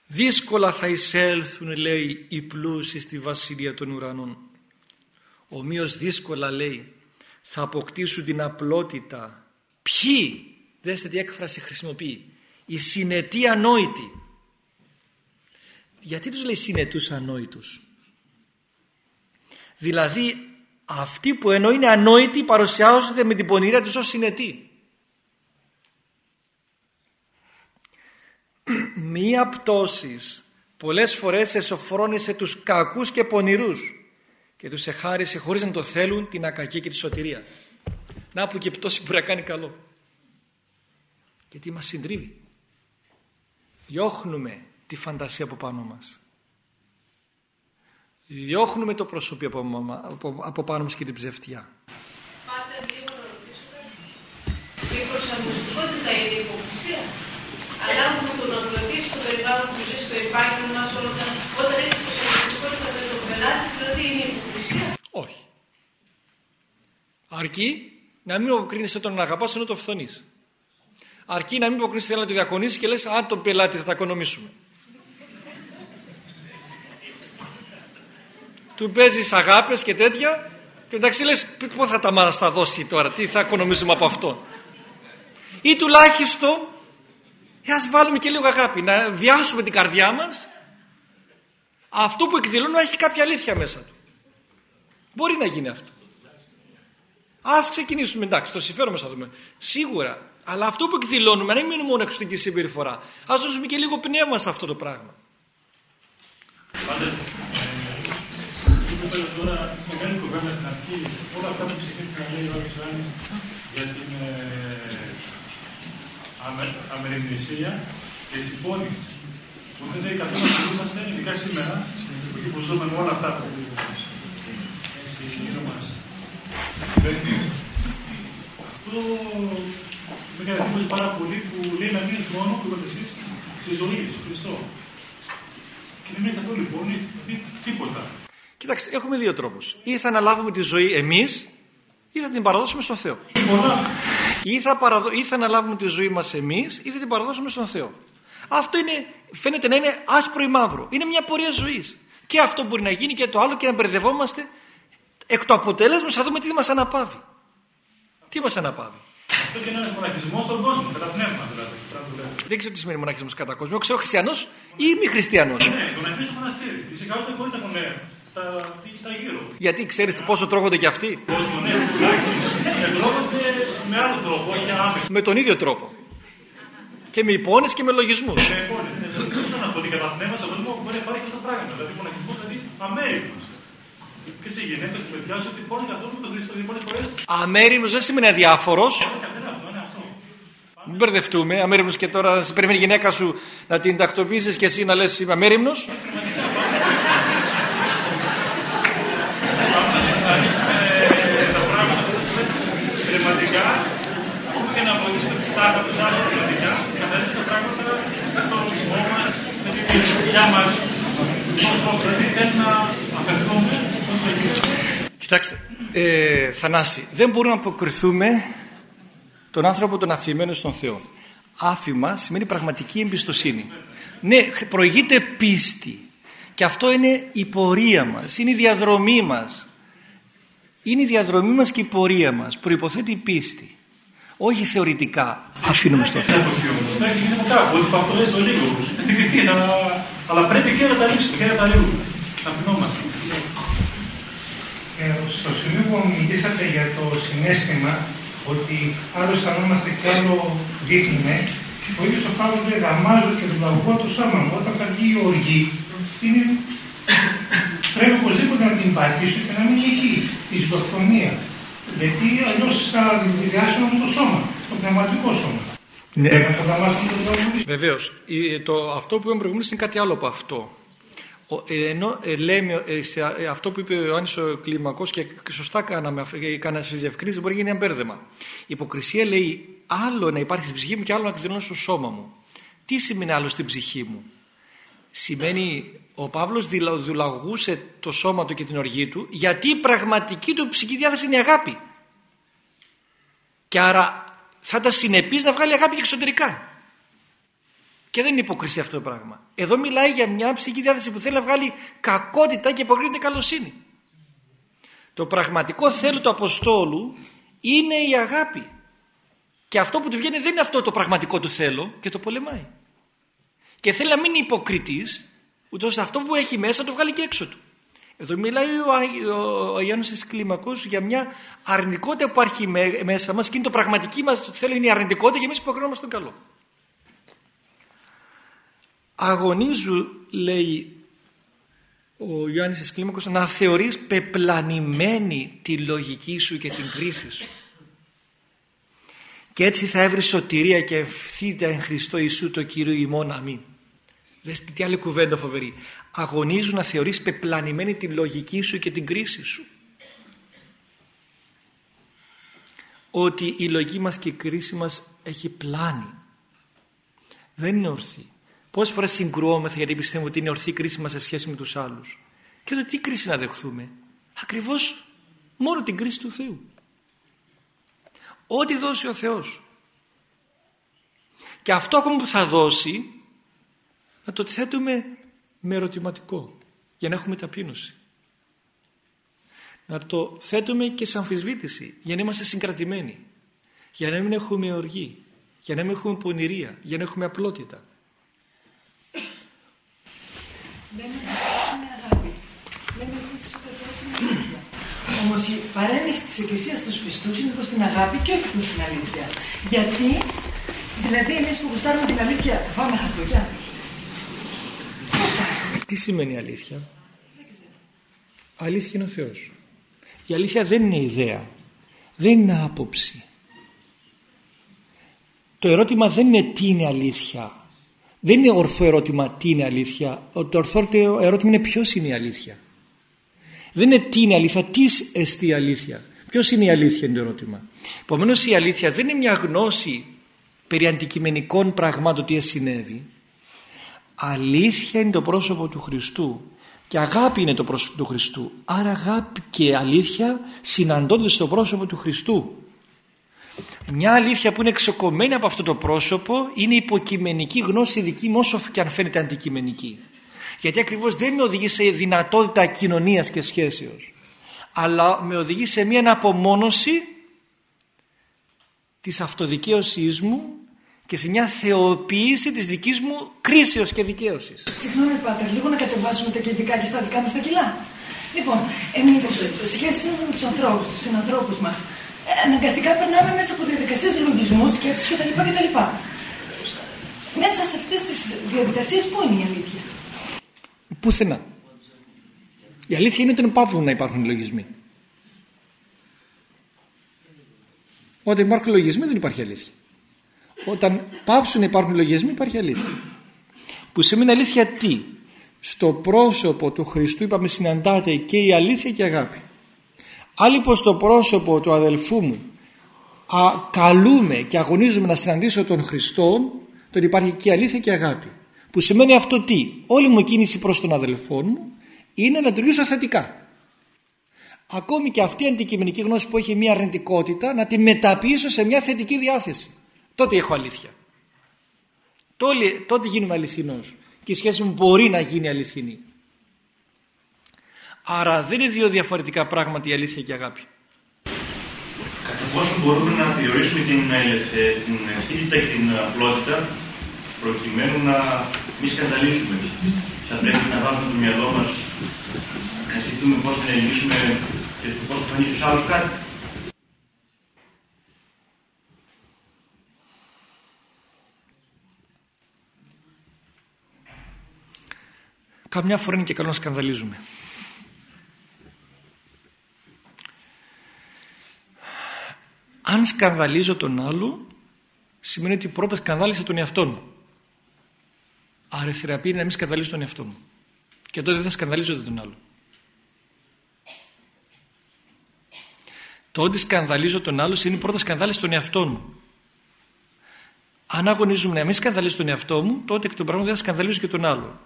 Δύσκολα θα εισέλθουν λέει οι πλούσιοι στη βασιλεία των ουρανών. Ομοίως δύσκολα λέει θα αποκτήσουν την απλότητα. Ποιοι, δέστε τι έκφραση χρησιμοποιεί, οι συνετοί ανόητοι. Γιατί τους λέει συνετούς ανόητους; Δηλαδή αυτοί που ενώ είναι ανόητοι παρουσιάζονται με την πονηρία τους ως συνετοί. Μία πτώσης πολλές φορές εσωφρόνησε τους κακούς και πονηρούς και τους εχάρισε χωρίς να το θέλουν την ακακή και τη σωτηρία. Να που και πτώση μπορεί να κάνει καλό. Γιατί μας συντρίβει; Διώχνουμε τη φαντασία από πάνω μας. Διώχνουμε το προσωπείο από, από, από πάνω μας και την ψευτιά. Πάτε λίγο να ρωτήσω Η προσαρμοστικότητα είναι υποψία. Ανάλογα με τον αγροτή στο περιβάλλον που ζει στο επάγγελμα μας όταν, όταν έχει προσαρμοστικότητα με τον πελάτη, δηλαδή είναι υποψία. Όχι. Αρκεί να μην αποκρίνεσαι τον αγαπάς ενώ το φθονείς. Αρκεί να μην αποκρίνεσαι να το διακονίσει και λες: Αν τον πελάτη θα τα οικονομήσουμε. Του παίζεις αγάπες και τέτοια και εντάξει λες: Πώ θα τα μα τα δώσει τώρα, τι θα οικονομήσουμε από αυτό. Ή τουλάχιστον ας βάλουμε και λίγο αγάπη, να βιάσουμε την καρδιά μας αυτό που εκδηλώνουμε έχει κάποια αλήθεια μέσα του. Μπορεί να γίνει αυτό. Α ξεκινήσουμε, εντάξει, το συμφέρον θα δούμε. Σίγουρα. Αλλά αυτό που εκδηλώνουμε, να μην μείνουμε μόνο εξωτική συμπεριφορά. Α δώσουμε και λίγο πνεύμα σε αυτό το πράγμα. Πάντε, ε, τώρα μεγάλη κουβέντα στην αρχή, όλα αυτά που ψηφίστηκαν, λέει ο Άγιος για την ε, αμε, αμεριμνησία και τις υπόνοιες. Που δεν λέει καθόλου να είμαστε, ειδικά σήμερα, που ζούμε με όλα αυτά που έτσι γύρω μας αυτό με κάνει πάρα πολύ που λέει να μείνει χρόνο που είπατε εσείς στη ζωή, στο Χριστό. Και δεν έχει καθόλου λοιπόν τίποτα. Κοιτάξτε, έχουμε δύο τρόπους. Ή θα αναλάβουμε τη ζωή εμείς ή θα την παραδώσουμε στον Θεό. Ή θα, παραδο... ή θα αναλάβουμε τη ζωή μας εμείς ή θα την παραδώσουμε στον Θεό. Αυτό είναι, φαίνεται να είναι άσπρο ή μαύρο. Είναι μια πορεία ζωής. Και αυτό μπορεί να γίνει και το άλλο και να μπερδευόμαστε εκ του αποτέλεσμα θα δούμε τι μας αναπαύει. Τι μας αναπαύει. Αυτό και ένα μοναχισμός στον κόσμο, κατά πνεύμα δηλαδή. Δεν ξέρω τι σημαίνει μοναχισμός κατά κόσμο. Ξέρω χριστιανός ή μη χριστιανός. Ναι, τον αφήνει στο μοναστήρι. Φυσικά ούτε χωρί έχουν τα, τα γύρω. Γιατί ξέρεις πόσο τρώγονται κι αυτοί; Κόσμο, ναι, τουλάχιστον. τρώγονται με άλλο τρόπο, όχι άμεσα. Με τον ίδιο τρόπο. Και με υπόνε και με λογισμούς. Με υπόνε. Δεν θέλω να πω ότι κατά πνεύμα στον κόσμος μπορεί να υπάρχει αυτό το πράγμα. Δηλαδή μοναχισμός, δηλαδή αμέρικο. Και σε γυναίκες που παιδιάζουν ότι πόνοι καθόλου το Χριστό δύο φορές. Αμέριμνος δεν σημαίνει αδιάφορος. Μην μπερδευτούμε. Αμέριμνος και τώρα σε περιμένει η γυναίκα σου να την τακτοποιήσεις και εσύ να λες είμαι αμέριμνος. Πνευματικά, και να βοηθήσουμε τα του άλλου πνευματικά, καθαρίζουμε τα πράγματα με τον ορισμό μα, με την δουλειά μας. Δηλαδή, θέλει να αφαιρθούμε Κοιτάξτε, ε, Θανάση, δεν μπορούμε να αποκριθούμε τον άνθρωπο τον αφημένο στον Θεό. Άφημα σημαίνει πραγματική εμπιστοσύνη. Ναι, προηγείται πίστη. Και αυτό είναι η πορεία μας, είναι η διαδρομή μας. Είναι η διαδρομή μας και η πορεία μας. Προϋποθέτει πίστη. Όχι θεωρητικά αφήνουμε στο Θεό. Εντάξει, γίνεται κάπου, ότι αυτό έστω λίγο. Αλλά πρέπει και να τα ρίξουμε και να τα λίγο. Να αφινόμαστε. Ε, στο σημείο που μιλήσατε για το συνέστημα, ότι άλλο αισθανόμαστε και άλλο δείχνουμε, ο ίδιος ο Παύλος λέει δαμάζω και δουλαβώ το σώμα μου. Όταν θα βγει η οργή, είναι... πρέπει οπωσδήποτε να την πατήσω και να μην εκεί, στη ζωτοφωνία. Γιατί αλλιώς θα δηλητηριάσουμε το σώμα, το πνευματικό σώμα. Ναι. Βεβαίως. Αυτό που είπαμε προηγουμένως είναι κάτι άλλο από αυτό. Ε, ενώ ε, λέμε ε, σε αυτό που είπε ο Ιωάννης ο Κλιμακός και σωστά κάναμε, κάναμε στις διευκρινήσεις μπορεί να γίνει ένα μπέρδεμα. Η υποκρισία λέει άλλο να υπάρχει στην ψυχή μου και άλλο να τη στο σώμα μου. Τι σημαίνει άλλο στην ψυχή μου; Σημαίνει ο Παύλος δουλαγούσε το σώμα του και την οργή του γιατί η πραγματική του ψυχική διάθεση είναι η αγάπη. Και άρα θα τα συνεπείς να βγάλει αγάπη και εξωτερικά. Και δεν είναι υποκρισία αυτό το πράγμα. Εδώ μιλάει για μια ψυχική διάθεση που θέλει να βγάλει κακότητα και υποκρίνεται καλοσύνη. Το πραγματικό θέλω του Αποστόλου είναι η αγάπη. Και αυτό που του βγαίνει δεν είναι αυτό το πραγματικό του θέλω και το πολεμάει. Και θέλει να μην είναι υποκριτής, ούτως αυτό που έχει μέσα το βγάλει και έξω του. Εδώ μιλάει ο, ο, ο Ιάννης της Κλίμακος για μια αρνητικότητα που υπάρχει μέσα μας και είναι το πραγματικό μας θέλω είναι η αρνητικότητα και εμείς υποκρινόμαστε τον καλό. Αγωνίζου λέει ο Ιωάννης της Κλίμακος να θεωρείς πεπλανημένη τη λογική σου και την κρίση σου. Και έτσι θα έβρεις σωτηρία και ευθύτα εν Χριστώ Ιησού το Κύριο ημών. Αμήν. Δες τι άλλη κουβέντα φοβερή. Αγωνίζουν να θεωρείς πεπλανημένη την λογική σου και την κρίση σου. Ότι η λογική μας και η κρίση μας έχει πλάνη. Δεν είναι ορθή. Πόσες φορές συγκρουόμεθα γιατί πιστεύουμε ότι είναι ορθή η κρίση μας σε σχέση με τους άλλους. Και το τι κρίση να δεχθούμε; Ακριβώς μόνο την κρίση του Θεού. Ό,τι δώσει ο Θεός. Και αυτό ακόμα που θα δώσει να το θέτουμε με ερωτηματικό για να έχουμε ταπείνωση. Να το θέτουμε και σε αμφισβήτηση για να είμαστε συγκρατημένοι. Για να μην έχουμε οργή. Για να μην έχουμε πονηρία. Για να έχουμε απλότητα. Δεν είναι αγάπη. Δεν είναι Όμως η παρένεση της Εκκλησίας στους πιστούς είναι προς την αγάπη και όχι προς την αλήθεια. Γιατί, δηλαδή, εμείς που γουστάρουμε την αλήθεια, θα φάμε χαστοκιά. Τι σημαίνει αλήθεια; Αλήθεια είναι ο Θεός. Η αλήθεια δεν είναι ιδέα. Δεν είναι άποψη. Το ερώτημα δεν είναι τι είναι αλήθεια. Δεν είναι ορθό ερώτημα τι είναι αλήθεια. Το ορθό ερώτημα είναι ποιος είναι η αλήθεια. Δεν είναι τι είναι αλήθεια, τι εστί αλήθεια. Ποιος είναι η αλήθεια είναι το ερώτημα. Επομένως η αλήθεια δεν είναι μια γνώση περί αντικειμενικών πραγμάτων τι συνέβη. Αλήθεια είναι το πρόσωπο του Χριστού και αγάπη είναι το πρόσωπο του Χριστού. Άρα αγάπη και αλήθεια συναντώνται στο πρόσωπο του Χριστού. Μια αλήθεια που είναι εξοκομμένη από αυτό το πρόσωπο είναι υποκειμενική γνώση δική μου όσο και αν φαίνεται αντικειμενική. Γιατί ακριβώς δεν με οδηγεί σε δυνατότητα κοινωνίας και σχέσεως αλλά με οδηγεί σε μια απομόνωση της αυτοδικαίωσής μου και σε μια θεοποίηση της δικής μου κρίσεως και δικαίωσης. Συγγνώμη Πάτερ, λίγο να κατεβάσουμε τα κεντρικά και στα δικά μας τα κιλά. Λοιπόν, εμείς στις σχέσεις μας με τους ανθρώπους, τους συνανθρώπους μας, ε, αναγκαστικά περνάμε μέσα από διαδικασίες λογισμούς, σκέψης κτλ. κτλ. Μέσα σε αυτές τις διαδικασίες πού είναι η αλήθεια; Πουθενά. Η αλήθεια είναι ότι δεν παύουν να υπάρχουν λογισμοί. Όταν υπάρχουν λογισμοί δεν υπάρχει αλήθεια. Όταν πάψουν να υπάρχουν λογισμοί υπάρχει αλήθεια. Που σημαίνει αλήθεια τι; Στο πρόσωπο του Χριστού είπαμε συναντάται και η αλήθεια και η αγάπη. Άλλοι πως στο πρόσωπο του αδελφού μου α, καλούμε και αγωνίζουμε να συναντήσω τον Χριστό τότε υπάρχει και η αλήθεια και η αγάπη. Που σημαίνει αυτό τι; Όλη μου κίνηση προς τον αδελφό μου είναι να λειτουργήσω θετικά. Ακόμη και αυτή η αντικειμενική γνώση που έχει μια αρνητικότητα να τη μεταποιήσω σε μια θετική διάθεση. Τότε έχω αλήθεια. Τότε, τότε γίνομαι αληθινός και η σχέση μου μπορεί να γίνει αληθινή. Άρα δεν είναι δύο διαφορετικά πράγματα η αλήθεια και η αγάπη. Κατά πόσο μπορούμε να περιορίσουμε την, την ευθύτητα και την απλότητα προκειμένου να μη σκανδαλίσουμε. Θα πρέπει να βάζουμε το μυαλό μας να σκεφτούμε πώς θα ενεργήσουμε και πώς θα φανεί στους άλλους κάτι. Καμιά φορά είναι και καλό να σκανδαλίζουμε. Αν σκανδαλίζω τον άλλο, σημαίνει ότι πρώτα σκανδάλισα τον εαυτό μου. Άρα η θεραπεία είναι να μην σκανδαλίζω τον εαυτό μου. Και τότε δεν θα σκανδαλίζω τον άλλο. Το ότι σκανδαλίζω τον άλλο είναι πρώτα σκανδάλιση τον εαυτό μου. Αν αγωνίζουμε να μην σκανδαλίζω τον εαυτό μου, τότε εκ των πραγμάτων δεν θα σκανδαλίζω και τον άλλο.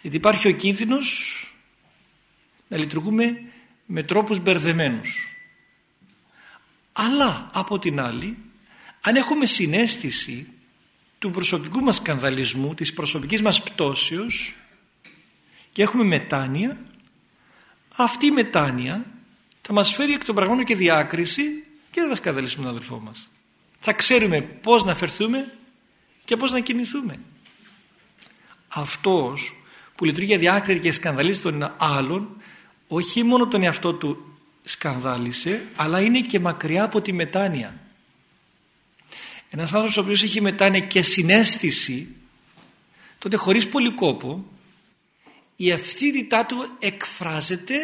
Γιατί υπάρχει ο κίνδυνος να λειτουργούμε με τρόπους μπερδεμένους. Αλλά από την άλλη, αν έχουμε συνέστηση του προσωπικού μας σκανδαλισμού, της προσωπικής μας πτώσεως και έχουμε μετάνοια, αυτή η μετάνοια θα μας φέρει εκ των πραγμάτων και διάκριση και δεν θα σκανδαλίσουμε τον αδελφό μας. Θα ξέρουμε πώς να φερθούμε και πώς να κινηθούμε. Αυτός που λειτουργεί διάκριτη και σκανδαλίζει τον άλλον όχι μόνο τον εαυτό του σκανδάλισε αλλά είναι και μακριά από τη μετάνοια. Ένας άνθρωπος ο οποίος έχει μετάνοια και συνέστηση τότε χωρίς πολύ κόπο η ευθύτητά του εκφράζεται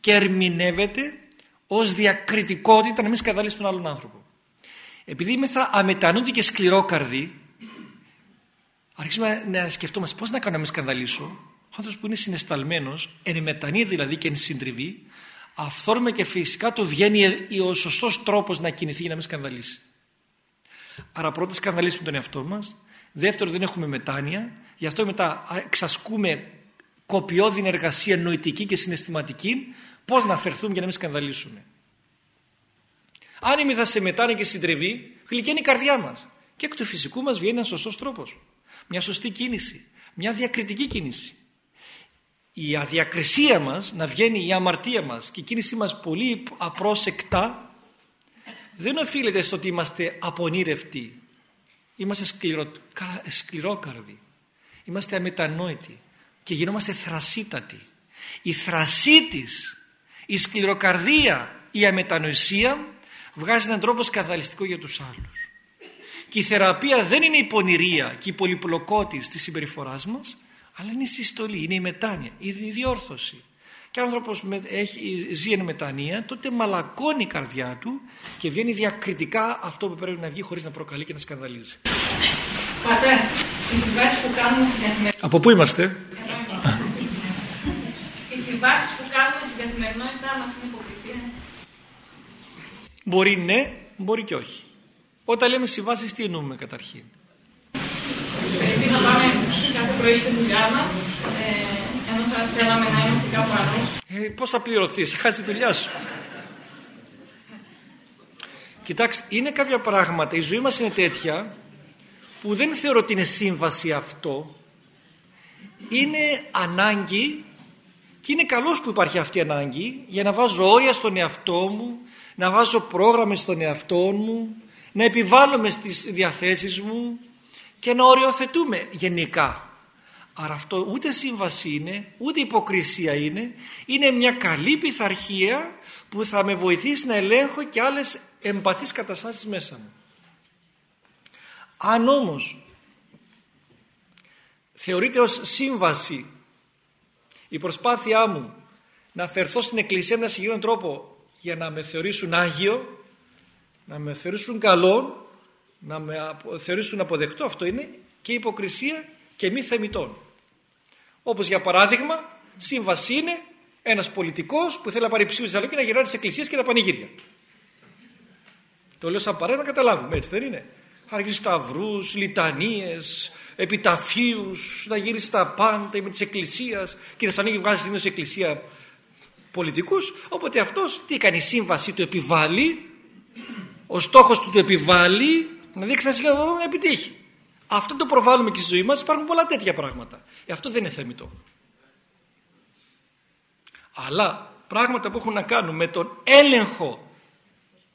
και ερμηνεύεται ως διακριτικότητα να μην σκανδαλίσει τον άλλον άνθρωπο. Επειδή είμαι θα αμετανούνται και σκληρόκαρδοι αρχίσουμε να σκεφτόμαστε πώς να κάνω να με σκανδαλίσω. Ο άνθρωπος που είναι συναισθαλμένος, εν μετανία δηλαδή και εν συντριβή, αυθόρμα και φυσικά του βγαίνει ο σωστός τρόπος να κινηθεί για να με σκανδαλίσει. Άρα πρώτα σκανδαλίσουμε τον εαυτό μας, δεύτερο δεν έχουμε μετάνοια, γι' αυτό μετά εξασκούμε κοπιώδη εργασία νοητική και συναισθηματική, πώς να φερθούμε για να μην σκανδαλίσουμε. Αν είμαι σε μετάνοια και συντριβή, γλυκαίνει η καρδιά μας. Και εκ του φυσικού μας βγαίνει ένας σωστός τρόπος. Μια σωστή κίνηση. Μια διακριτική κίνηση. Η αδιακρισία μας, να βγαίνει η αμαρτία μας και η κίνησή μας πολύ απρόσεκτα, δεν οφείλεται στο ότι είμαστε απονήρευτοι. Είμαστε σκληρο, σκληρόκαρδοι. Είμαστε αμετανόητοι και γινόμαστε θρασίτατοι. Η θρασί της, η σκληροκαρδία, η αμετανοησία βγάζει έναν τρόπο σκαδαλιστικό για τους άλλους. Και η θεραπεία δεν είναι η πονηρία και η πολυπλοκότης της συμπεριφοράς μας, αλλά είναι η συστολή, είναι η μετάνοια, η διόρθωση. Και αν ο άνθρωπος έχει, ζει εν μετανία, τότε μαλακώνει η καρδιά του και βγαίνει διακριτικά αυτό που πρέπει να βγει χωρίς να προκαλεί και να σκανδαλίζει. Πατέ, οι συμβάσεις που κάνουμε στην καθημερινότητα. Από πού είμαστε; Οι συμβάσεις που κάνουμε στην καθημερινότητά μας είναι υποκρισία. Μπορεί ναι, μπορεί και όχι. Όταν λέμε συμβάσεις, τι εννοούμε καταρχήν; Πρέπει να πάμε κάθε πρωί στη δουλειά μας, ε, ενώ θα θέλαμε να είμαστε κάπου αλλού. Ε, Πώς θα πληρωθείς, χάσεις τη δουλειά σου. Κοιτάξτε, είναι κάποια πράγματα, η ζωή μας είναι τέτοια που δεν θεωρώ ότι είναι σύμβαση αυτό. Είναι ανάγκη και είναι καλός που υπάρχει αυτή η ανάγκη για να βάζω όρια στον εαυτό μου, να βάζω πρόγραμμα στον εαυτό μου, να επιβάλλουμε στις διαθέσεις μου και να οριοθετούμε γενικά. Άρα αυτό ούτε σύμβαση είναι, ούτε υποκρισία είναι, είναι μια καλή πειθαρχία που θα με βοηθήσει να ελέγχω και άλλες εμπαθείς καταστάσεις μέσα μου. Αν όμως θεωρείται ως σύμβαση η προσπάθειά μου να φερθώ στην εκκλησία με ένα συγκεκριμένο τρόπο για να με θεωρήσουν Άγιο, να με θεωρήσουν καλό, να με θεωρήσουν αποδεκτό, αυτό είναι και υποκρισία και μη θεμητών. Όπως για παράδειγμα, σύμβαση είναι ένας πολιτικός που θέλει να πάρει ψήφους και να γυρνάει τις εκκλησίες και τα πανηγύρια. Το λέω σαν παράδειγμα να καταλάβουμε, έτσι δεν είναι. Άργει σταυρούς, λιτανίες, επιταφίους, να γύρει στα πάντα με της εκκλησίας και να σαν ανοίγει βγάζει στην εκκλησία πολιτικούς. Οπότε αυτός τι έκανε, η σύμβαση του επιβάλλει, ο στόχος του του επιβάλλει να δείξει ένα συγκεκριμένο να επιτύχει. Αυτό το προβάλλουμε και στη ζωή μας, υπάρχουν πολλά τέτοια πράγματα. Ε, αυτό δεν είναι θεμητό. Αλλά πράγματα που έχουν να κάνουν με τον έλεγχο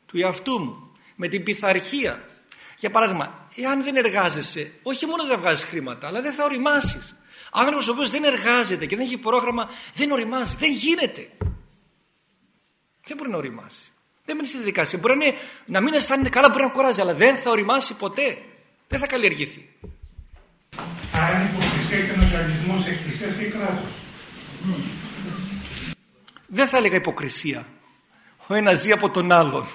του εαυτού μου, με την πειθαρχία. Για παράδειγμα, εάν δεν εργάζεσαι, όχι μόνο δεν βγάζεις χρήματα, αλλά δεν θα οριμάσεις. Άνθρωπος ο οποίος δεν εργάζεται και δεν έχει πρόγραμμα, δεν οριμάζει, δεν γίνεται. Δεν μπορεί να οριμάσει. Δεν μείνει στη διαδικασία. Μπορεί να, είναι, να μην αισθάνεται καλά, μπορεί να κουράζει, αλλά δεν θα οριμάσει ποτέ. Δεν θα καλλιεργηθεί. Άρα είναι υποκρισία και νοσιαλισμό εκκλησίας και κράτος. Δεν θα έλεγα υποκρισία. Ο ένας ζει από τον άλλον.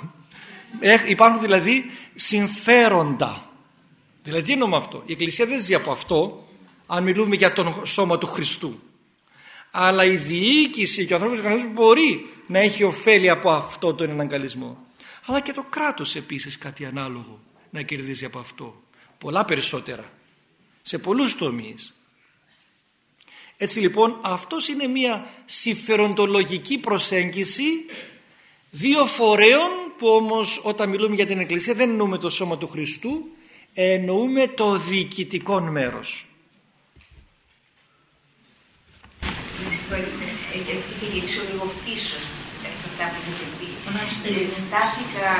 υπάρχουν δηλαδή συμφέροντα. Δηλαδή τι εννοούμε αυτό; Η Εκκλησία δεν ζει από αυτό αν μιλούμε για το σώμα του Χριστού. Αλλά η διοίκηση και ο ανθρώπινος οργανισμός μπορεί να έχει ωφέλη από αυτό τον εναγκαλισμό. Αλλά και το κράτος επίσης κάτι ανάλογο να κερδίζει από αυτό. Πολλά περισσότερα. Σε πολλούς τομείς. Έτσι λοιπόν αυτός είναι μια συμφεροντολογική προσέγγιση δύο φορέων που όμως όταν μιλούμε για την Εκκλησία δεν εννοούμε το σώμα του Χριστού εννοούμε το διοικητικό μέρος. και γυρίσω λίγο πίσω σε αυτά που έχετε πει. Στάθηκα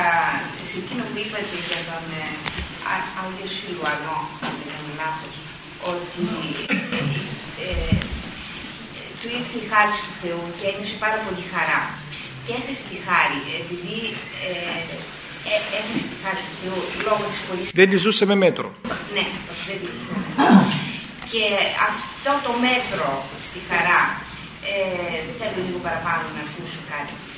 σε εκείνο που είπατε για τον Άγιο Σιλουανό, αν δεν κάνω λάθος, ότι ε, του ήρθε η χάρη του Θεού και ένιωσε πάρα πολύ χαρά. Και έθεσε τη χάρη, επειδή ε, έθεσε τη χάρη του Θεού λόγω της πολύ... Δεν τη ζούσε με μέτρο. Ναι, δεν τη Και αυτό το μέτρο στη χαρά ε, θέλω λίγο παραπάνω να ακούσω κάτι λίγο παραπάνω.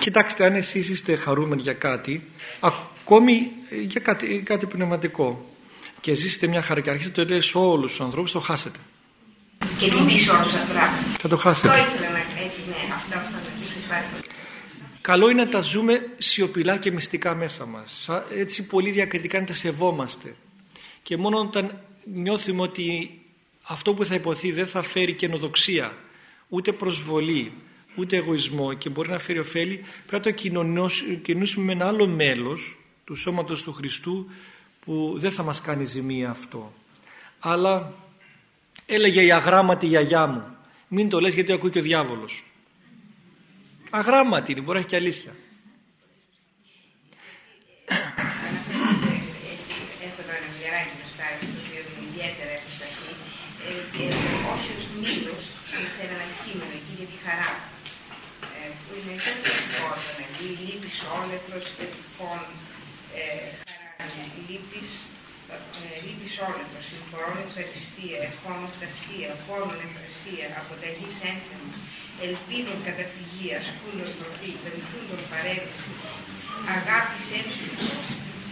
Κοιτάξτε, αν εσείς είστε χαρούμενοι για κάτι, ακόμη για κάτι, κάτι πνευματικό, και ζήσετε μια χαρά και αρχίσετε το λέτε σε όλους τους ανθρώπους, το χάσετε. Και λυπείς όλα τα πράγματα. Θα το χάσετε. Το ήθελα να έτσι, ναι, αυτό, αυτό να πεις υπάρχει. Καλό είναι να τα ζούμε σιωπηλά και μυστικά μέσα μας. Σα- Έτσι πολύ διακριτικά να τα σεβόμαστε. Και μόνο όταν νιώθουμε ότι αυτό που θα υποθεί δεν θα φέρει καινοδοξία, ούτε προσβολή, ούτε εγωισμό και μπορεί να φέρει ωφέλη, πρέπει να το κοινωνώσ- κοινωνήσουμε με ένα άλλο μέλος του σώματος του Χριστού που δεν θα μας κάνει ζημία αυτό. Αλλά έλεγε η αγράμματη γιαγιά μου, μην το λες γιατί ακούει και ο διάβολος. Αγράμματη είναι, μπορεί να έχει και αλήθεια. Έτσι, έχω εδώ ένα βιβλιαράκι μπροστά στο οποίο είμαι ιδιαίτερα επισταχή. Ε, ε, Όσιος Μήλος είχε ένα κείμενο εκεί για τη χαρά. Ε, που είναι τέτοιο επικόδονα. Λύπης όλεθρος, λοιπόν, ε, χαρά. Λύπης, ε, λύπης όλεθρος, συγχωρών ευχαριστία, ευχών οφτασία, πόνων εφρασία, αποτελής ένθεμος, ελπίδων καταφυγίας, σκούλος τροφή, περιφούντων παρέμβηση, αγάπης έμψης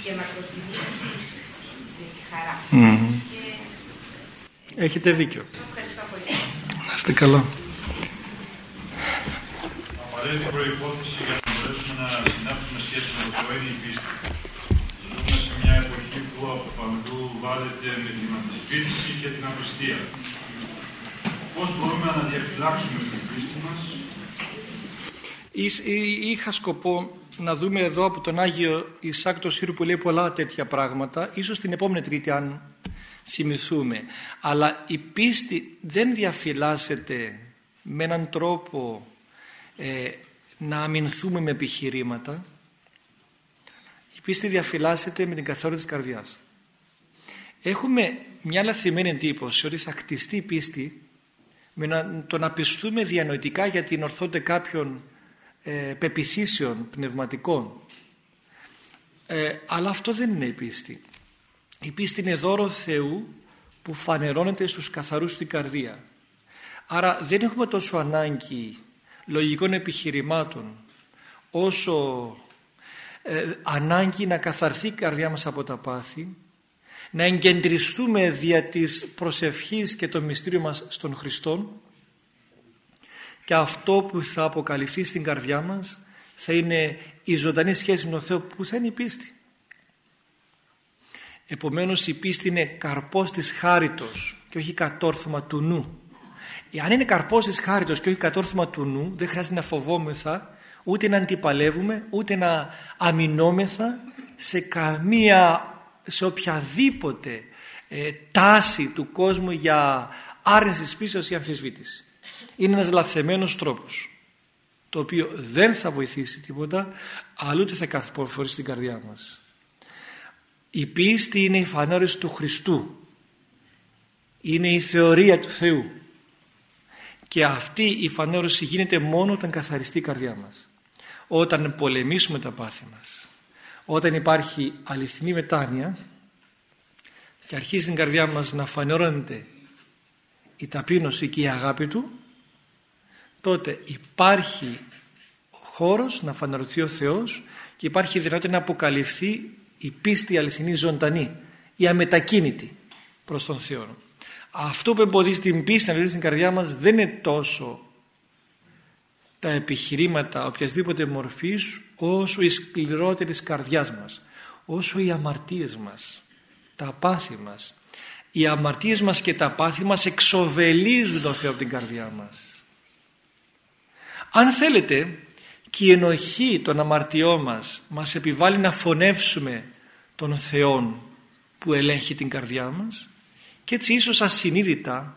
και μακροθυμίας σύμψη για τη χαρά. Μμμ. Και Έχετε δίκιο. ευχαριστώ πολύ. Να είστε καλά. Απαραίτητη προπόθεση για να μπορέσουμε να συνάψουμε σχέση με το Θεό είναι η πίστη. Ζούμε σε μια εποχή που από παντού βάλετε με την αμφισβήτηση και την απιστία. Πώς μπορούμε να διαφυλάξουμε την πίστη μας; Είς- εί- Είχα σκοπό να δούμε εδώ από τον Άγιο Ισάκ το Σύρου που λέει πολλά τέτοια πράγματα, ίσως την επόμενη τρίτη αν θυμηθούμε. Αλλά η πίστη δεν διαφυλάσσεται με έναν τρόπο ε, να αμυνθούμε με επιχειρήματα. Η πίστη διαφυλάσσεται με την καθόρυβα της καρδιάς. Έχουμε μια λαθιμένη εντύπωση ότι θα χτιστεί η πίστη με να, το να πιστούμε διανοητικά για την ορθότητα κάποιων ε, πεπιθήσεων πνευματικών. Ε, αλλά αυτό δεν είναι η πίστη. Η πίστη είναι δώρο Θεού που φανερώνεται στους καθαρούς στην καρδία. Άρα δεν έχουμε τόσο ανάγκη λογικών επιχειρημάτων όσο ε, ανάγκη να καθαρθεί η καρδιά μας από τα πάθη να εγκεντριστούμε δια της προσευχής και το μυστήριο μας στον Χριστόν και αυτό που θα αποκαλυφθεί στην καρδιά μας θα είναι η ζωντανή σχέση με τον Θεό που θα είναι η πίστη. Επομένως η πίστη είναι καρπός της χάριτος και όχι κατόρθωμα του νου. Αν είναι καρπός της χάριτος και όχι κατόρθωμα του νου δεν χρειάζεται να φοβόμεθα ούτε να αντιπαλεύουμε ούτε να αμυνόμεθα σε καμία σε οποιαδήποτε ε, τάση του κόσμου για άρνηση της πίστης ή αμφισβήτηση. Είναι ένας λαθεμένος τρόπος το οποίο δεν θα βοηθήσει τίποτα αλλά ούτε θα καθποφορήσει την καρδιά μας. Η πίστη είναι η φανόρηση του Χριστού. Είναι η θεωρία του Θεού. Και αυτή η φανόρωση γίνεται μόνο όταν καθαριστεί η καρδιά μας. Όταν πολεμήσουμε τα πάθη μας. Όταν υπάρχει αληθινή μετάνοια και αρχίζει στην καρδιά μας να φανερώνεται η ταπείνωση και η αγάπη του τότε υπάρχει χώρος να φανερωθεί ο Θεός και υπάρχει δυνατότητα να αποκαλυφθεί η πίστη αληθινή ζωντανή, η αμετακίνητη προς τον Θεό. Αυτό που εμποδίζει την πίστη να βρει στην καρδιά μας δεν είναι τόσο τα επιχειρήματα οποιασδήποτε μορφής όσο η σκληρότερη της καρδιάς μας, όσο οι αμαρτίες μας, τα πάθη μας. Οι αμαρτίες μας και τα πάθη μας εξοβελίζουν τον Θεό από την καρδιά μας. Αν θέλετε και η ενοχή των αμαρτιών μας μας επιβάλλει να φωνεύσουμε τον Θεό που ελέγχει την καρδιά μας και έτσι ίσως ασυνείδητα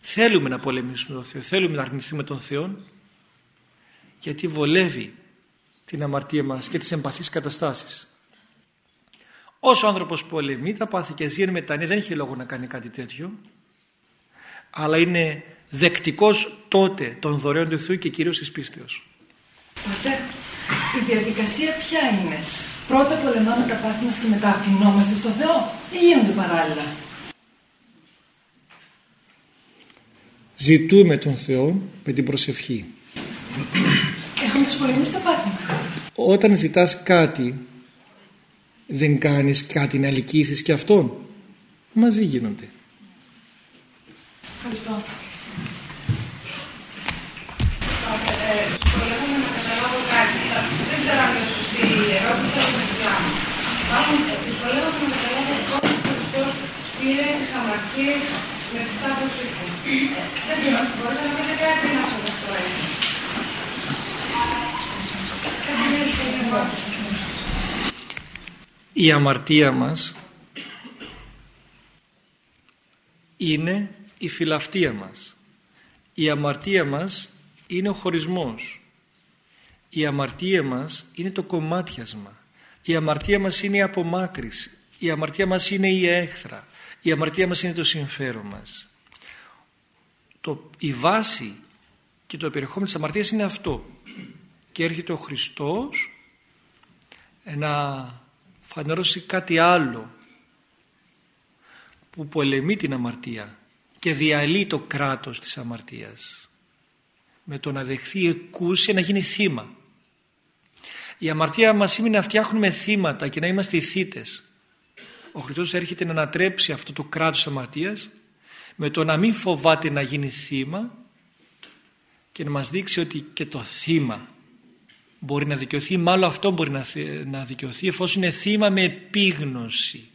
θέλουμε να πολεμήσουμε τον Θεό, θέλουμε να αρνηθούμε τον Θεό γιατί βολεύει την αμαρτία μας και τις εμπαθείς καταστάσεις. Όσο ο άνθρωπος πολεμεί τα πάθη και ζει εν μετανία δεν έχει λόγο να κάνει κάτι τέτοιο αλλά είναι δεκτικός τότε των δωρεών του Θεού και κυρίως της πίστεως. Πατέρα, η διαδικασία ποια είναι; Πρώτα πολεμάμε τα πάθη μας και μετά αφινόμαστε στο Θεό ή γίνονται παράλληλα; Ζητούμε τον Θεό με την προσευχή. Έχουμε τους πολεμήσει τα πάθη μας. Όταν ζητάς κάτι δεν κάνεις κάτι να ελκύσεις και αυτόν. μαζί γίνονται. Ευχαριστώ. Προλάβαμε να καταλάβω κάτι. Δεν ξέρω αν είναι σωστή η ερώτηση, αλλά θα την κάνω. Μάλλον, δυσκολεύομαι να καταλάβω πώς ο Χριστός πήρε τις αμαρτίες με τη σταύρωση του. Δεν ξέρω, μπορείτε να πείτε κάτι να σας αυτό έτσι. Η αμαρτία μας είναι η φιλαυτία μας. Η αμαρτία μας είναι ο χωρισμός. Η αμαρτία μας είναι το κομμάτιασμα. Η αμαρτία μας είναι η απομάκρυση. Η αμαρτία μας είναι η έχθρα. Η αμαρτία μας είναι το συμφέρον μας. Το, η βάση και το περιεχόμενο της αμαρτίας είναι αυτό. Και έρχεται ο Χριστός να φανερώσει κάτι άλλο που πολεμεί την αμαρτία και διαλύει το κράτος της αμαρτίας με το να δεχθεί εκούσια να γίνει θύμα. Η αμαρτία μας είναι να φτιάχνουμε θύματα και να είμαστε οι θύτες. Ο Χριστός έρχεται να ανατρέψει αυτό το κράτος της αμαρτίας με το να μην φοβάται να γίνει θύμα και να μας δείξει ότι και το θύμα μπορεί να δικαιωθεί, μάλλον αυτό μπορεί να, να δικαιωθεί εφόσον είναι θύμα με επίγνωση.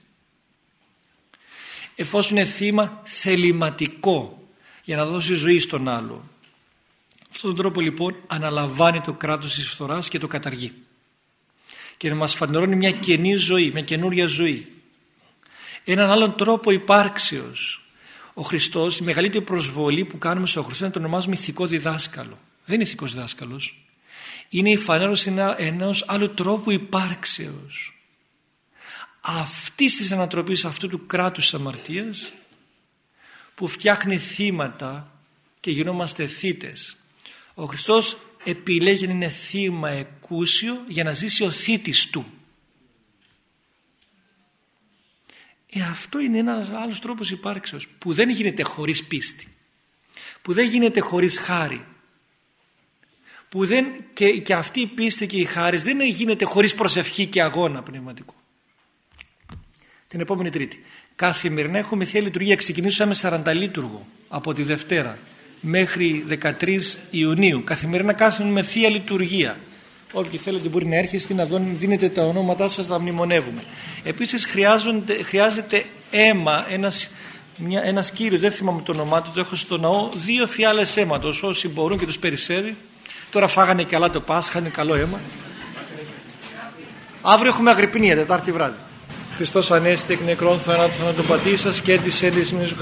Εφόσον είναι θύμα θεληματικό για να δώσει ζωή στον άλλο. Αυτόν τον τρόπο λοιπόν αναλαμβάνει το κράτος της φθοράς και το καταργεί. Και να μας φανερώνει μια καινή ζωή, μια καινούρια ζωή. Έναν άλλον τρόπο υπάρξεως. Ο Χριστός, η μεγαλύτερη προσβολή που κάνουμε στον Χριστό είναι το ονομάζουμε ηθικό διδάσκαλο. Δεν είναι ηθικός διδάσκαλος είναι η φανέρωση ενός άλλου τρόπου υπάρξεως. Αυτής της ανατροπής αυτού του κράτους της αμαρτίας που φτιάχνει θύματα και γινόμαστε θύτες. Ο Χριστός επιλέγει να είναι θύμα εκούσιο για να ζήσει ο θύτης του. Ε, αυτό είναι ένας άλλος τρόπος υπάρξεως που δεν γίνεται χωρίς πίστη. Που δεν γίνεται χωρίς χάρη που δεν, και, και αυτή η πίστη και η χάρη δεν γίνεται χωρίς προσευχή και αγώνα πνευματικού. Την επόμενη Τρίτη. Καθημερινά έχουμε Θεία Λειτουργία. Ξεκινήσαμε 40 λειτουργό από τη Δευτέρα μέχρι 13 Ιουνίου. Καθημερινά κάθουμε Θεία Λειτουργία. Όποιοι θέλετε μπορεί να έρχεστε να δίνετε τα ονόματά σας να μνημονεύουμε. Επίσης χρειάζεται αίμα, ένας, μια, ένας κύριος, δεν θυμάμαι το όνομά του, το έχω στο ναό, δύο φιάλες αίματος όσοι μπορούν και τους περισσεύει Τώρα φάγανε και καλά το Πάσχα, είναι καλό αίμα. Αύριο έχουμε Αγρυπνία, Τετάρτη βράδυ. Χριστός Ανέστη εκ νεκρών θανάτου θανάτου πατήσας και της έλυσης μήνες